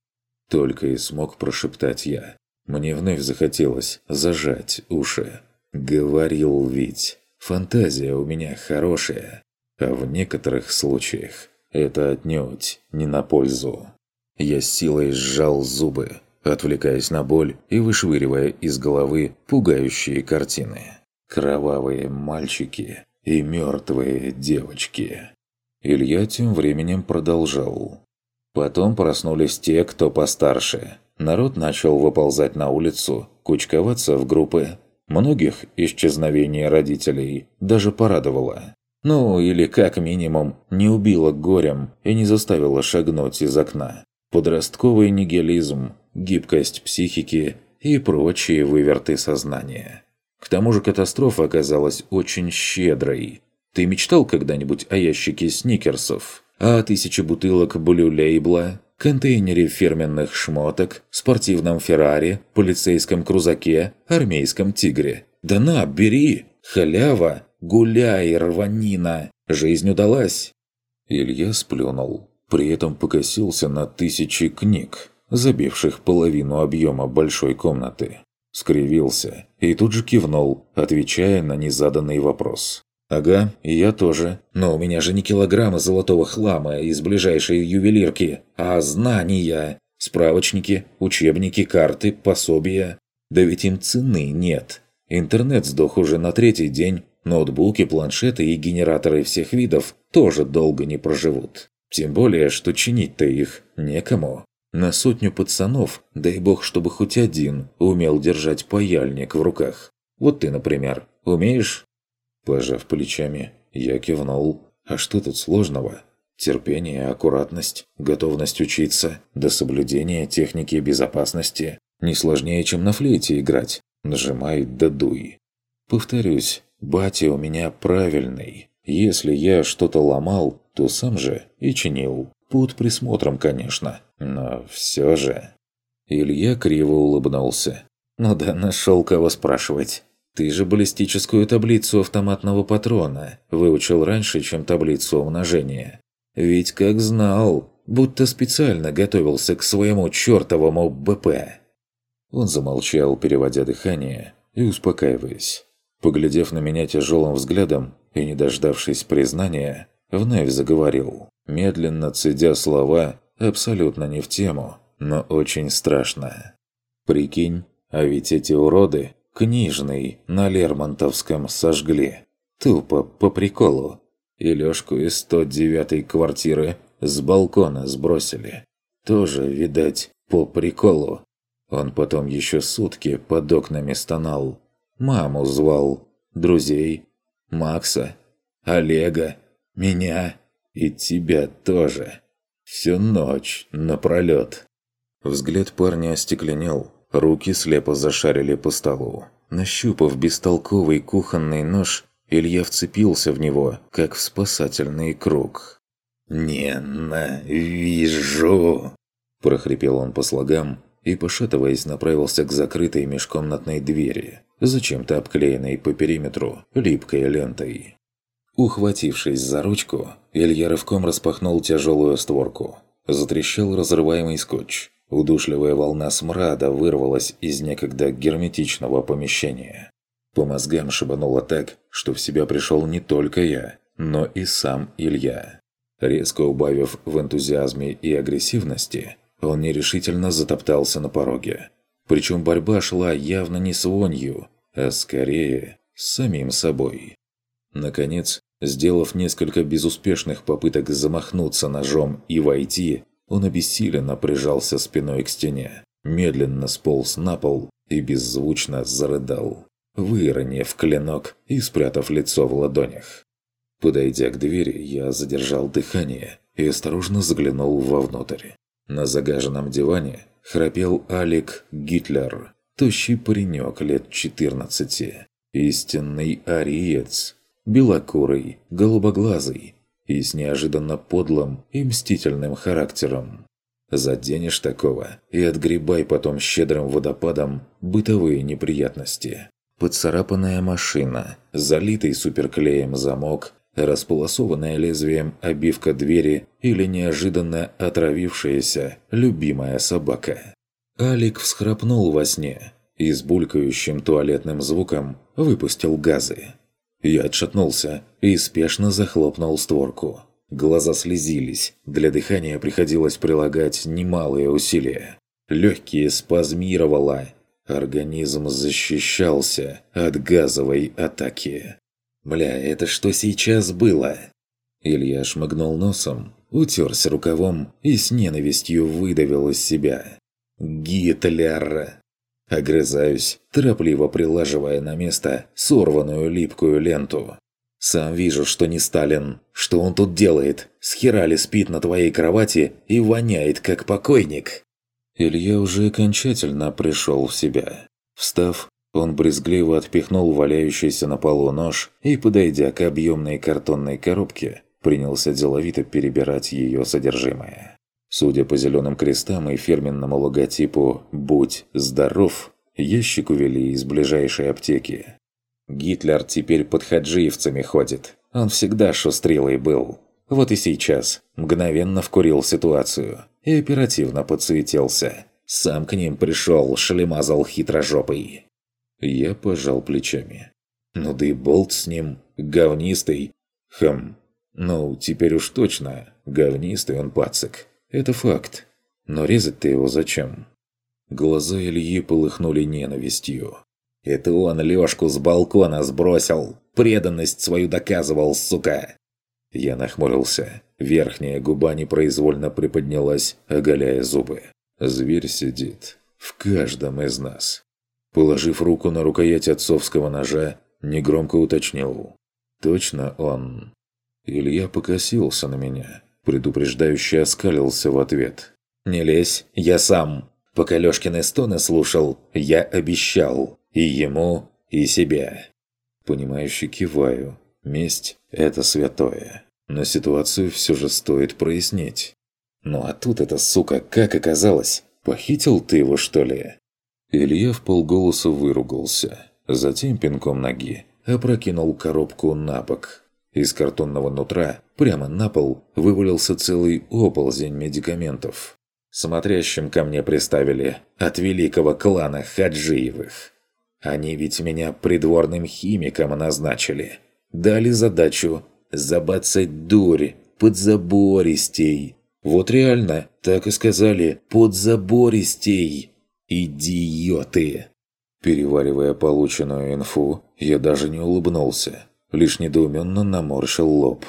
Только и смог прошептать я. Мне вновь захотелось зажать уши. Говорил ведь, фантазия у меня хорошая, а в некоторых случаях это отнюдь не на пользу. Я силой сжал зубы, отвлекаясь на боль и вышвыривая из головы пугающие картины. Кровавые мальчики, и мертвые девочки. Илья тем временем продолжал. Потом проснулись те, кто постарше. Народ начал выползать на улицу, кучковаться в группы. Многих исчезновение родителей даже порадовало. Ну, или как минимум, не убило горем и не заставило шагнуть из окна. Подростковый нигилизм, гибкость психики и прочие выверты сознания. К тому же катастрофа оказалась очень щедрой. Ты мечтал когда-нибудь о ящике сникерсов? А о тысяче бутылок блю-лейбла? контейнере фирменных шмоток, спортивном Феррари, полицейском крузаке, армейском тигре. Да на, бери! Халява! Гуляй, рванина! Жизнь удалась!» Илья сплюнул. При этом покосился на тысячи книг, забивших половину объема большой комнаты. Скривился и тут же кивнул, отвечая на незаданный вопрос. «Ага, и я тоже. Но у меня же не килограммы золотого хлама из ближайшей ювелирки, а знания. Справочники, учебники, карты, пособия. Да ведь им цены нет. Интернет сдох уже на третий день. Ноутбуки, планшеты и генераторы всех видов тоже долго не проживут. Тем более, что чинить-то их некому. На сотню пацанов, дай бог, чтобы хоть один умел держать паяльник в руках. Вот ты, например, умеешь? Пожав плечами, я кивнул. А что тут сложного? Терпение, аккуратность, готовность учиться, до соблюдения техники безопасности. Не сложнее, чем на флейте играть. Нажимай да дуй. Повторюсь, батя у меня правильный. Если я что-то ломал, то сам же и чинил. Под присмотром, конечно, но все же... Илья криво улыбнулся. «Ну да, нашел кого спрашивать. Ты же баллистическую таблицу автоматного патрона выучил раньше, чем таблицу умножения. Ведь как знал, будто специально готовился к своему чертовому БП. Он замолчал, переводя дыхание и успокаиваясь. Поглядев на меня тяжелым взглядом и не дождавшись признания, вновь заговорил, медленно цедя слова абсолютно не в тему, но очень страшно. «Прикинь, а ведь эти уроды Книжный на Лермонтовском сожгли. Тупо по приколу. И Лёшку из 109-й квартиры с балкона сбросили. Тоже, видать, по приколу. Он потом еще сутки под окнами стонал. Маму звал, друзей, Макса, Олега, меня и тебя тоже. Всю ночь напролёт. Взгляд парня остекленел, Руки слепо зашарили по столу. Нащупав бестолковый кухонный нож, Илья вцепился в него, как в спасательный круг. «Ненавижу!» – прохрипел он по слогам и, пошатываясь, направился к закрытой межкомнатной двери, зачем-то обклеенной по периметру липкой лентой. Ухватившись за ручку, Илья рывком распахнул тяжелую створку. Затрещал разрываемый скотч. Удушливая волна смрада вырвалась из некогда герметичного помещения. По мозгам шибануло так, что в себя пришел не только я, но и сам Илья. Резко убавив в энтузиазме и агрессивности, он нерешительно затоптался на пороге. Причем борьба шла явно не с вонью, а скорее с самим собой. Наконец, сделав несколько безуспешных попыток замахнуться ножом и войти, он обессиленно прижался спиной к стене, медленно сполз на пол и беззвучно зарыдал, выронив клинок и спрятав лицо в ладонях. Подойдя к двери, я задержал дыхание и осторожно заглянул вовнутрь. На загаженном диване храпел Алик Гитлер, тощий паренек лет 14, истинный ариец, белокурый, голубоглазый, и с неожиданно подлым и мстительным характером. Заденешь такого и отгребай потом щедрым водопадом бытовые неприятности. Поцарапанная машина, залитый суперклеем замок, располосованная лезвием обивка двери или неожиданно отравившаяся любимая собака. Алик всхрапнул во сне и с булькающим туалетным звуком выпустил газы. Я отшатнулся и спешно захлопнул створку. Глаза слезились, для дыхания приходилось прилагать немалые усилия. Легкие спазмировало, организм защищался от газовой атаки. «Бля, это что сейчас было?» Илья шмыгнул носом, утерся рукавом и с ненавистью выдавил из себя. «Гитлер!» Огрызаюсь, торопливо прилаживая на место сорванную липкую ленту. «Сам вижу, что не Сталин. Что он тут делает? С хера спит на твоей кровати и воняет, как покойник?» Илья уже окончательно пришел в себя. Встав, он брезгливо отпихнул валяющийся на полу нож и, подойдя к объемной картонной коробке, принялся деловито перебирать ее содержимое. Судя по зеленым крестам и фирменному логотипу «Будь здоров», ящик увели из ближайшей аптеки. Гитлер теперь под хаджиевцами ходит. Он всегда шустрилый был. Вот и сейчас мгновенно вкурил ситуацию и оперативно подсветился. Сам к ним пришел, шлемазал хитрожопый. Я пожал плечами. Ну да и болт с ним, говнистый. Хм, ну теперь уж точно, говнистый он пацик. Это факт. Но резать-то его зачем? Глаза Ильи полыхнули ненавистью. Это он Лёшку с балкона сбросил. Преданность свою доказывал, сука. Я нахмурился. Верхняя губа непроизвольно приподнялась, оголяя зубы. Зверь сидит. В каждом из нас. Положив руку на рукоять отцовского ножа, негромко уточнил. «Точно он?» Илья покосился на меня, предупреждающе оскалился в ответ. «Не лезь, я сам. Пока Лёшкины стоны слушал, я обещал. И ему, и себе». Понимающе киваю. Месть – это святое. Но ситуацию все же стоит прояснить. Ну а тут эта сука как оказалось? Похитил ты его, что ли? Илья в полголоса выругался. Затем пинком ноги опрокинул коробку на бок. Из картонного нутра прямо на пол вывалился целый оползень медикаментов. Смотрящим ко мне приставили от великого клана Хаджиевых. Они ведь меня придворным химиком назначили. Дали задачу забацать дурь подзабористей. Вот реально, так и сказали, подзабористей. Идиоты! Переваривая полученную инфу, я даже не улыбнулся, лишь недоуменно наморщил лоб.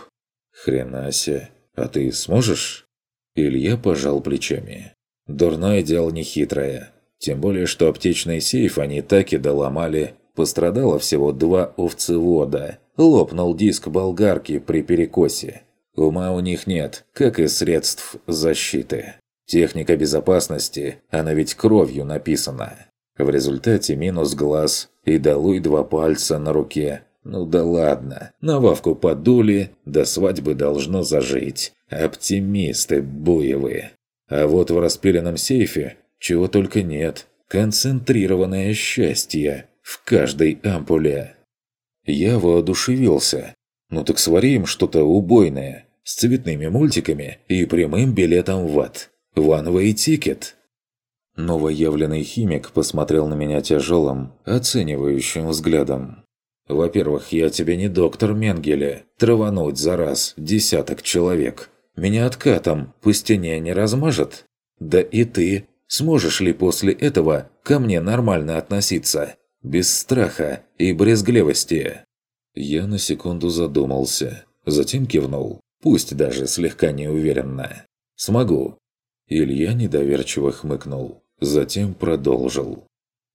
«Хренасе, а ты сможешь?» Илья пожал плечами. «Дурное дело нехитрое. Тем более, что аптечный сейф они так и доломали. Пострадало всего два овцевода. Лопнул диск болгарки при перекосе. Ума у них нет, как и средств защиты. Техника безопасности, она ведь кровью написана. В результате минус глаз и долуй два пальца на руке. Ну да ладно, на Вавку подули, до свадьбы должно зажить. Оптимисты буевые. А вот в распиленном сейфе чего только нет. Концентрированное счастье в каждой ампуле. Я воодушевился. Ну так свари им что-то убойное, с цветными мультиками и прямым билетом в ад. One-way ticket. Новоявленный химик посмотрел на меня тяжелым, оценивающим взглядом. «Во-первых, я тебе не доктор Менгеле. Травануть за раз десяток человек. Меня откатом по стене не размажет? Да и ты Сможешь ли после этого ко мне нормально относиться? Без страха и брезгливости?» Я на секунду задумался, затем кивнул, пусть даже слегка неуверенно. «Смогу». Илья недоверчиво хмыкнул, затем продолжил.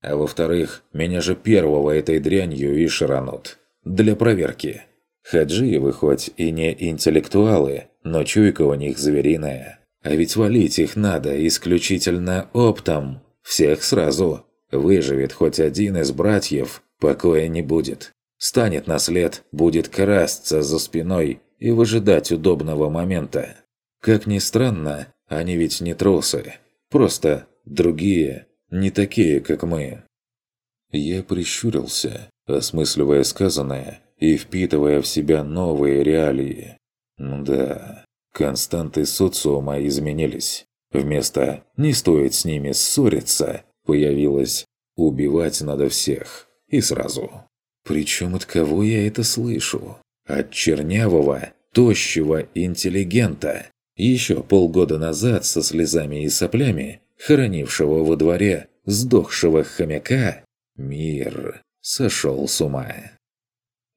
«А во-вторых, меня же первого этой дрянью и шаранут. Для проверки. Хаджиевы хоть и не интеллектуалы, но чуйка у них звериная. А ведь валить их надо исключительно оптом. Всех сразу. Выживет хоть один из братьев, покоя не будет. Станет на след, будет красться за спиной и выжидать удобного момента. Как ни странно, они ведь не тросы. Просто другие, не такие, как мы. Я прищурился, осмысливая сказанное и впитывая в себя новые реалии. Да, Константы социума изменились. Вместо «не стоит с ними ссориться» появилось «убивать надо всех» и сразу. Причем от кого я это слышу? От чернявого, тощего интеллигента, еще полгода назад со слезами и соплями, хоронившего во дворе сдохшего хомяка, мир сошел с ума.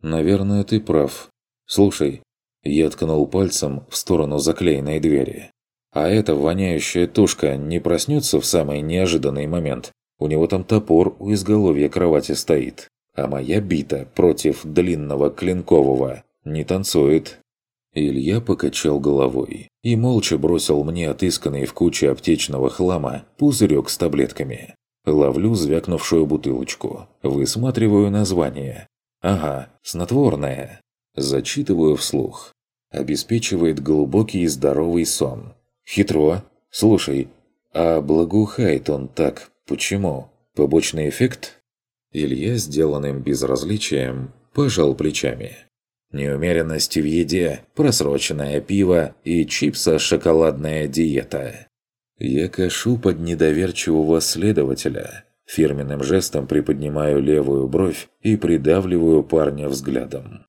«Наверное, ты прав. Слушай, я ткнул пальцем в сторону заклеенной двери. А эта воняющая тушка не проснется в самый неожиданный момент. У него там топор у изголовья кровати стоит. А моя бита против длинного клинкового не танцует. Илья покачал головой и молча бросил мне отысканный в куче аптечного хлама пузырек с таблетками. Ловлю звякнувшую бутылочку. Высматриваю название. Ага, снотворное. Зачитываю вслух. Обеспечивает глубокий и здоровый сон. Хитро. Слушай, а благоухает он так почему? Побочный эффект?» Илья, сделанным безразличием, пожал плечами. Неумеренность в еде, просроченное пиво и чипса-шоколадная диета. Я кашу под недоверчивого следователя. Фирменным жестом приподнимаю левую бровь и придавливаю парня взглядом.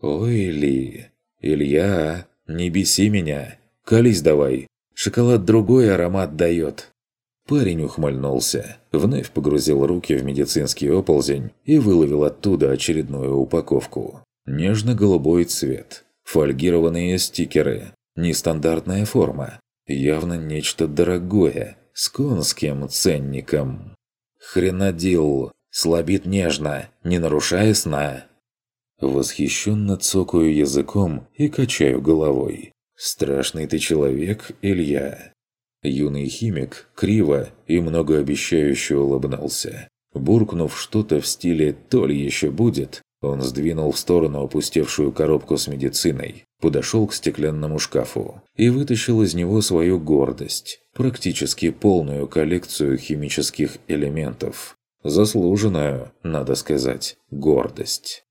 «Ой, Ли, Илья, не беси меня. Колись давай. Шоколад другой аромат дает». Парень ухмыльнулся, вновь погрузил руки в медицинский оползень и выловил оттуда очередную упаковку. Нежно-голубой цвет, фольгированные стикеры, нестандартная форма, явно нечто дорогое, с конским ценником. Хренадил, слабит нежно, не нарушая сна. Восхищенно цокаю языком и качаю головой. Страшный ты человек, Илья. Юный химик криво и многообещающе улыбнулся. Буркнув что-то в стиле «то ли еще будет», он сдвинул в сторону опустевшую коробку с медициной, подошел к стеклянному шкафу и вытащил из него свою гордость, практически полную коллекцию химических элементов. Заслуженную, надо сказать, гордость.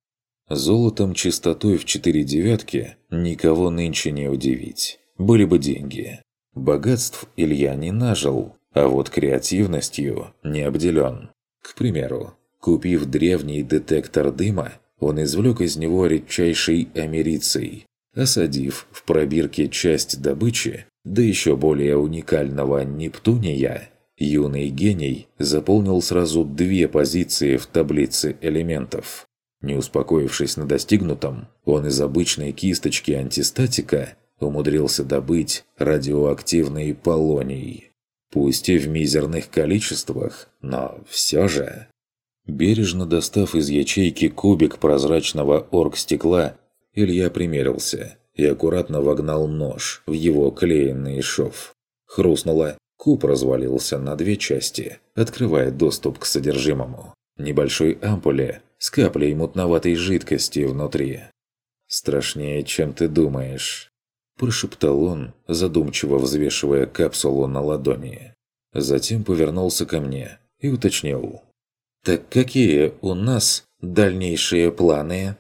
Золотом чистотой в четыре девятки никого нынче не удивить. Были бы деньги. Богатств Илья не нажил, а вот креативностью не обделен. К примеру, купив древний детектор дыма, он извлек из него редчайший америций. Осадив в пробирке часть добычи, да еще более уникального Нептуния, юный гений заполнил сразу две позиции в таблице элементов. Не успокоившись на достигнутом, он из обычной кисточки антистатика умудрился добыть радиоактивный полоний. Пусть и в мизерных количествах, но все же... Бережно достав из ячейки кубик прозрачного оргстекла, Илья примерился и аккуратно вогнал нож в его клеенный шов. Хрустнуло, куб развалился на две части, открывая доступ к содержимому. Небольшой ампуле с каплей мутноватой жидкости внутри. «Страшнее, чем ты думаешь», – прошептал он, задумчиво взвешивая капсулу на ладони. Затем повернулся ко мне и уточнил. «Так какие у нас дальнейшие планы?»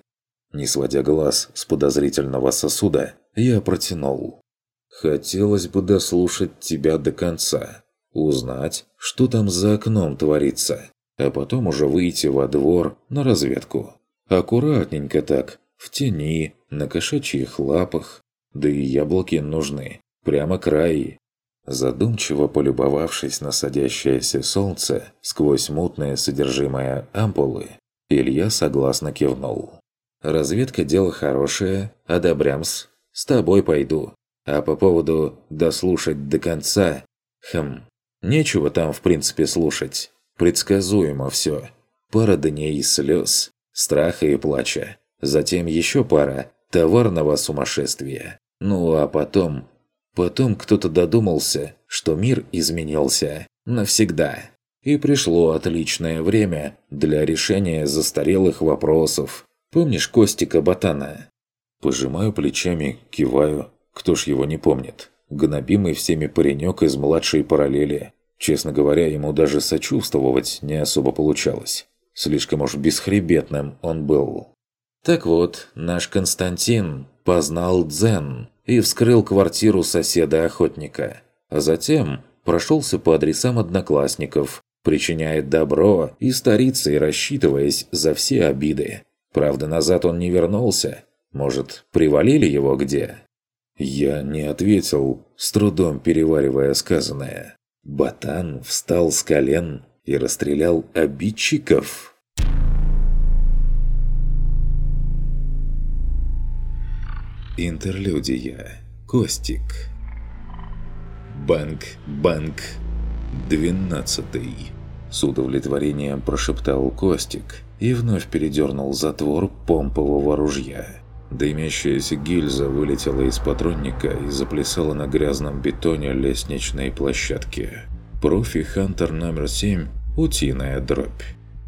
Не сводя глаз с подозрительного сосуда, я протянул. «Хотелось бы дослушать тебя до конца, узнать, что там за окном творится, а потом уже выйти во двор на разведку. Аккуратненько так, в тени, на кошачьих лапах, да и яблоки нужны, прямо краи, Задумчиво полюбовавшись на садящееся солнце сквозь мутное содержимое ампулы, Илья согласно кивнул. «Разведка – дело хорошее, одобрямс. С тобой пойду. А по поводу дослушать до конца... Хм, нечего там в принципе слушать. Предсказуемо все. Пара дней слез, страха и плача. Затем еще пара товарного сумасшествия. Ну а потом Потом кто-то додумался, что мир изменился навсегда. И пришло отличное время для решения застарелых вопросов. Помнишь Костика Ботана? Пожимаю плечами, киваю. Кто ж его не помнит? Гнобимый всеми паренек из младшей параллели. Честно говоря, ему даже сочувствовать не особо получалось. Слишком уж бесхребетным он был. Так вот, наш Константин познал дзен и вскрыл квартиру соседа-охотника. А затем прошелся по адресам одноклассников, причиняет добро и старицей рассчитываясь за все обиды. Правда, назад он не вернулся. Может, привалили его где? Я не ответил, с трудом переваривая сказанное. Батан встал с колен и расстрелял обидчиков. Интерлюдия. Костик. Банк, банк. Двенадцатый. С удовлетворением прошептал Костик и вновь передернул затвор помпового ружья. Дымящаяся гильза вылетела из патронника и заплясала на грязном бетоне лестничной площадки. Профи-хантер номер 7 – утиная дробь.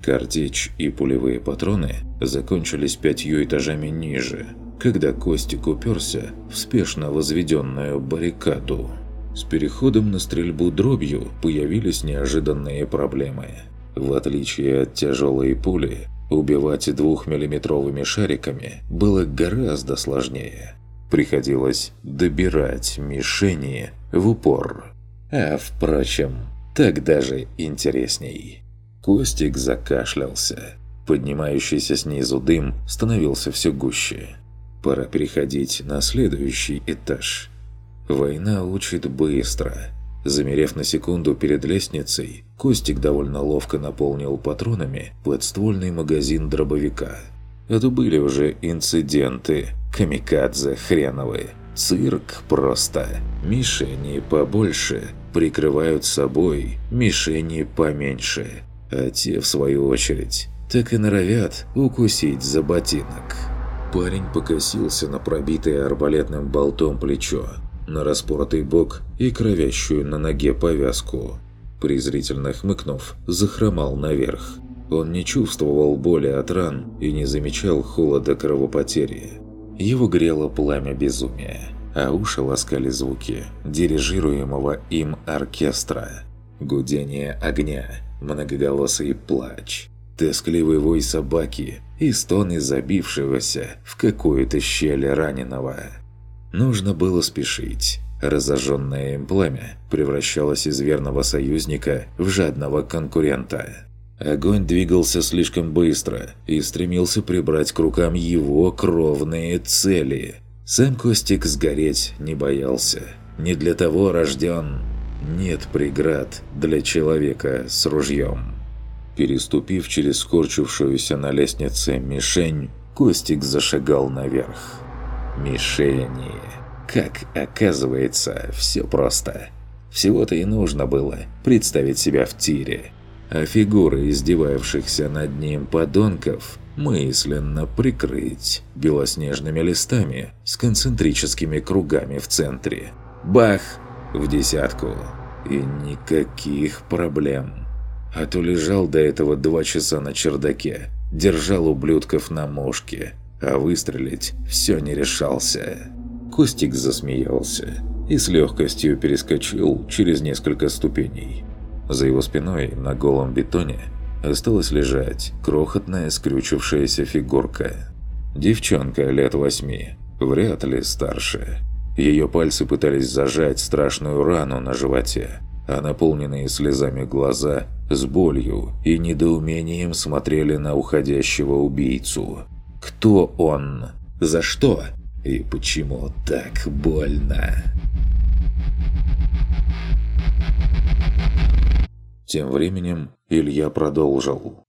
Картечь и пулевые патроны закончились пятью этажами ниже – когда Костик уперся в спешно возведенную баррикаду. С переходом на стрельбу дробью появились неожиданные проблемы. В отличие от тяжелой пули, убивать двухмиллиметровыми шариками было гораздо сложнее. Приходилось добирать мишени в упор. А впрочем, так даже интересней. Костик закашлялся. Поднимающийся снизу дым становился все гуще. Пора переходить на следующий этаж. Война учит быстро. Замерев на секунду перед лестницей, Костик довольно ловко наполнил патронами подствольный магазин дробовика. Это были уже инциденты, камикадзе хреновые. Цирк просто. Мишени побольше прикрывают собой мишени поменьше. А те, в свою очередь, так и норовят укусить за ботинок. Парень покосился на пробитое арбалетным болтом плечо, на распоротый бок и кровящую на ноге повязку. Презрительно хмыкнув, захромал наверх. Он не чувствовал боли от ран и не замечал холода кровопотери. Его грело пламя безумия, а уши ласкали звуки дирижируемого им оркестра. Гудение огня, многоголосый плач, тоскливый вой собаки и стоны забившегося в какую-то щель раненого. Нужно было спешить. Разожженное им пламя превращалось из верного союзника в жадного конкурента. Огонь двигался слишком быстро и стремился прибрать к рукам его кровные цели. Сам Костик сгореть не боялся. Не для того рожден. Нет преград для человека с ружьем. Переступив через скорчившуюся на лестнице мишень, Костик зашагал наверх. Мишени. Как оказывается, все просто. Всего-то и нужно было представить себя в тире – а фигуры издевавшихся над ним подонков мысленно прикрыть белоснежными листами с концентрическими кругами в центре. Бах! В десятку. И никаких проблем. А то лежал до этого два часа на чердаке, держал ублюдков на мушке, а выстрелить все не решался. Костик засмеялся и с легкостью перескочил через несколько ступеней. За его спиной на голом бетоне осталась лежать крохотная скрючившаяся фигурка. Девчонка лет восьми, вряд ли старше. Ее пальцы пытались зажать страшную рану на животе, а наполненные слезами глаза с болью и недоумением смотрели на уходящего убийцу. Кто он? За что? И почему так больно? Тем временем Илья продолжил.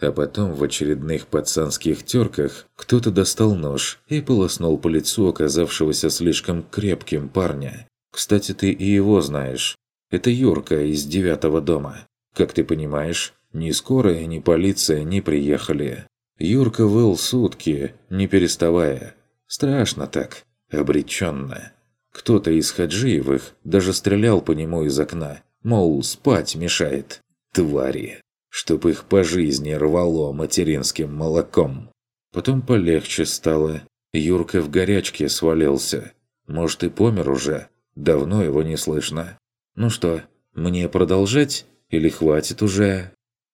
А потом в очередных пацанских терках кто-то достал нож и полоснул по лицу оказавшегося слишком крепким парня. Кстати, ты и его знаешь. Это Юрка из девятого дома. Как ты понимаешь, ни скорая, ни полиция не приехали. Юрка выл сутки, не переставая. Страшно так, обреченно. Кто-то из Хаджиевых даже стрелял по нему из окна, Мол, спать мешает. Твари. Чтоб их по жизни рвало материнским молоком. Потом полегче стало. Юрка в горячке свалился. Может, и помер уже. Давно его не слышно. Ну что, мне продолжать? Или хватит уже?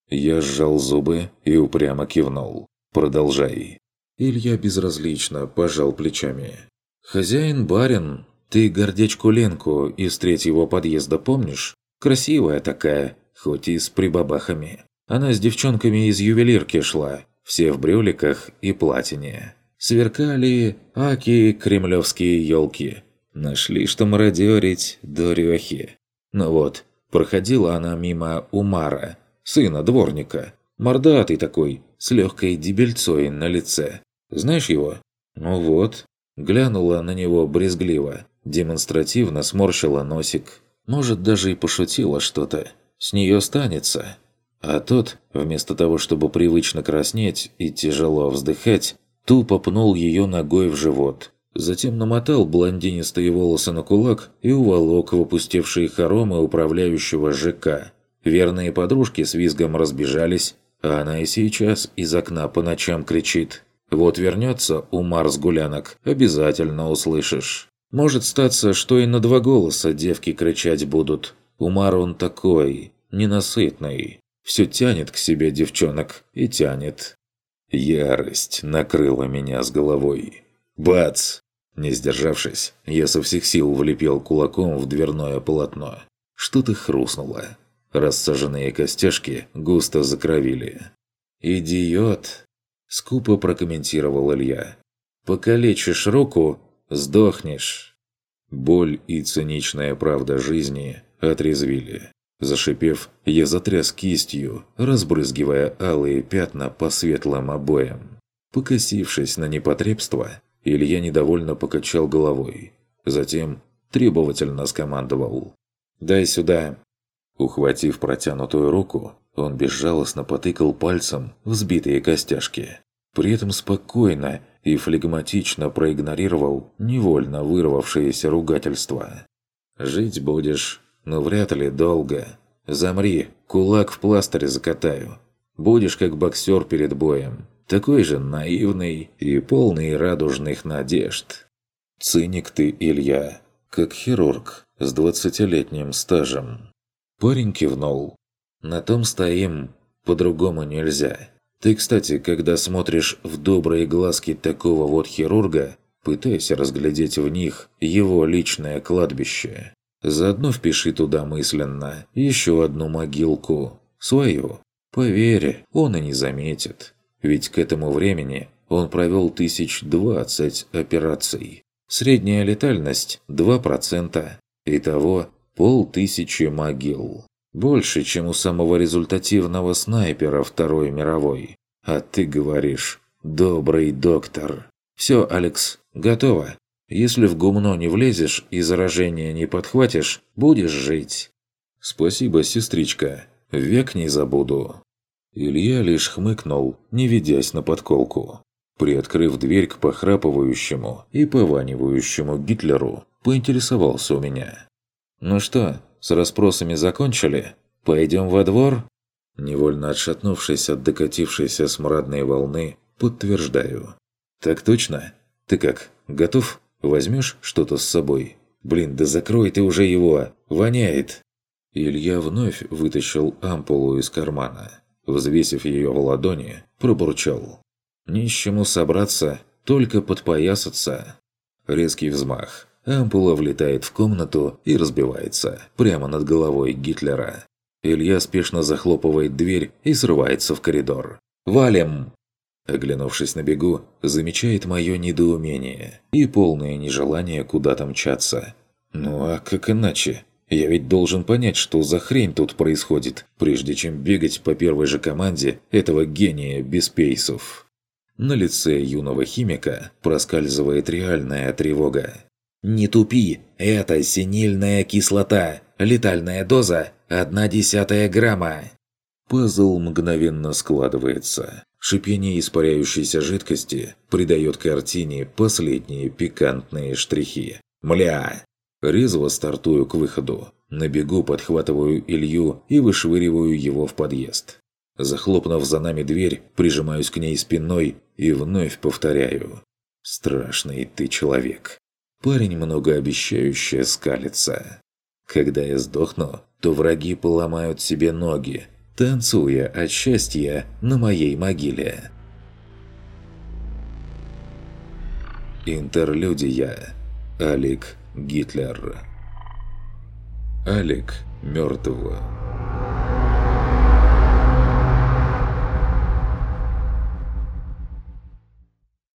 Я сжал зубы и упрямо кивнул. Продолжай. Илья безразлично пожал плечами. «Хозяин барин, ты гордечку Ленку из третьего подъезда помнишь? Красивая такая, хоть и с прибабахами. Она с девчонками из ювелирки шла, все в брюликах и платине. Сверкали аки кремлевские елки. Нашли, что мародерить дурехи. Ну вот, проходила она мимо Умара, сына дворника. Мордатый такой, с легкой дебельцой на лице. Знаешь его? Ну вот. Глянула на него брезгливо, демонстративно сморщила носик. Может, даже и пошутила что-то. С нее станется. А тот, вместо того, чтобы привычно краснеть и тяжело вздыхать, тупо пнул ее ногой в живот. Затем намотал блондинистые волосы на кулак и уволок в опустевшие хоромы управляющего ЖК. Верные подружки с визгом разбежались, а она и сейчас из окна по ночам кричит. «Вот вернется Умар с гулянок, обязательно услышишь». Может статься, что и на два голоса девки кричать будут. Умар он такой, ненасытный. Все тянет к себе девчонок и тянет. Ярость накрыла меня с головой. Бац! Не сдержавшись, я со всех сил влепил кулаком в дверное полотно. Что-то хрустнуло. Рассаженные костяшки густо закровили. «Идиот!» – скупо прокомментировал Илья. «Покалечишь руку – сдохнешь». Боль и циничная правда жизни отрезвили. Зашипев, я затряс кистью, разбрызгивая алые пятна по светлым обоям. Покосившись на непотребство, Илья недовольно покачал головой. Затем требовательно скомандовал. «Дай сюда!» Ухватив протянутую руку, он безжалостно потыкал пальцем в сбитые костяшки. При этом спокойно и флегматично проигнорировал невольно вырвавшееся ругательство. «Жить будешь, но вряд ли долго. Замри, кулак в пластыре закатаю. Будешь как боксер перед боем, такой же наивный и полный радужных надежд. Циник ты, Илья, как хирург с двадцатилетним стажем. Парень кивнул. На том стоим, по-другому нельзя. Ты, кстати, когда смотришь в добрые глазки такого вот хирурга, пытайся разглядеть в них его личное кладбище. Заодно впиши туда мысленно еще одну могилку, свою. Поверь, он и не заметит. Ведь к этому времени он провел тысяч двадцать операций. Средняя летальность – 2%. Итого полтысячи могил. Больше, чем у самого результативного снайпера Второй мировой. А ты говоришь «добрый доктор». Все, Алекс, готово. Если в гумно не влезешь и заражение не подхватишь, будешь жить. Спасибо, сестричка. Век не забуду. Илья лишь хмыкнул, не ведясь на подколку. Приоткрыв дверь к похрапывающему и пованивающему Гитлеру, поинтересовался у меня. «Ну что, с расспросами закончили? Пойдем во двор?» Невольно отшатнувшись от докатившейся смрадной волны, подтверждаю. «Так точно? Ты как, готов? Возьмешь что-то с собой? Блин, да закрой ты уже его! Воняет!» Илья вновь вытащил ампулу из кармана взвесив ее в ладони, пробурчал. «Нищему собраться, только подпоясаться». Резкий взмах. Ампула влетает в комнату и разбивается прямо над головой Гитлера. Илья спешно захлопывает дверь и срывается в коридор. «Валим!» Оглянувшись на бегу, замечает мое недоумение и полное нежелание куда-то мчаться. «Ну а как иначе?» Я ведь должен понять, что за хрень тут происходит, прежде чем бегать по первой же команде этого гения без пейсов. На лице юного химика проскальзывает реальная тревога. «Не тупи! Это синильная кислота! Летальная доза – одна десятая грамма!» Пазл мгновенно складывается. Шипение испаряющейся жидкости придает картине последние пикантные штрихи. «Мля! Резво стартую к выходу. На бегу подхватываю Илью и вышвыриваю его в подъезд. Захлопнув за нами дверь, прижимаюсь к ней спиной и вновь повторяю. «Страшный ты человек». Парень многообещающе скалится. Когда я сдохну, то враги поломают себе ноги, танцуя от счастья на моей могиле. Интерлюдия. Алик Гитлер. Алик мертв.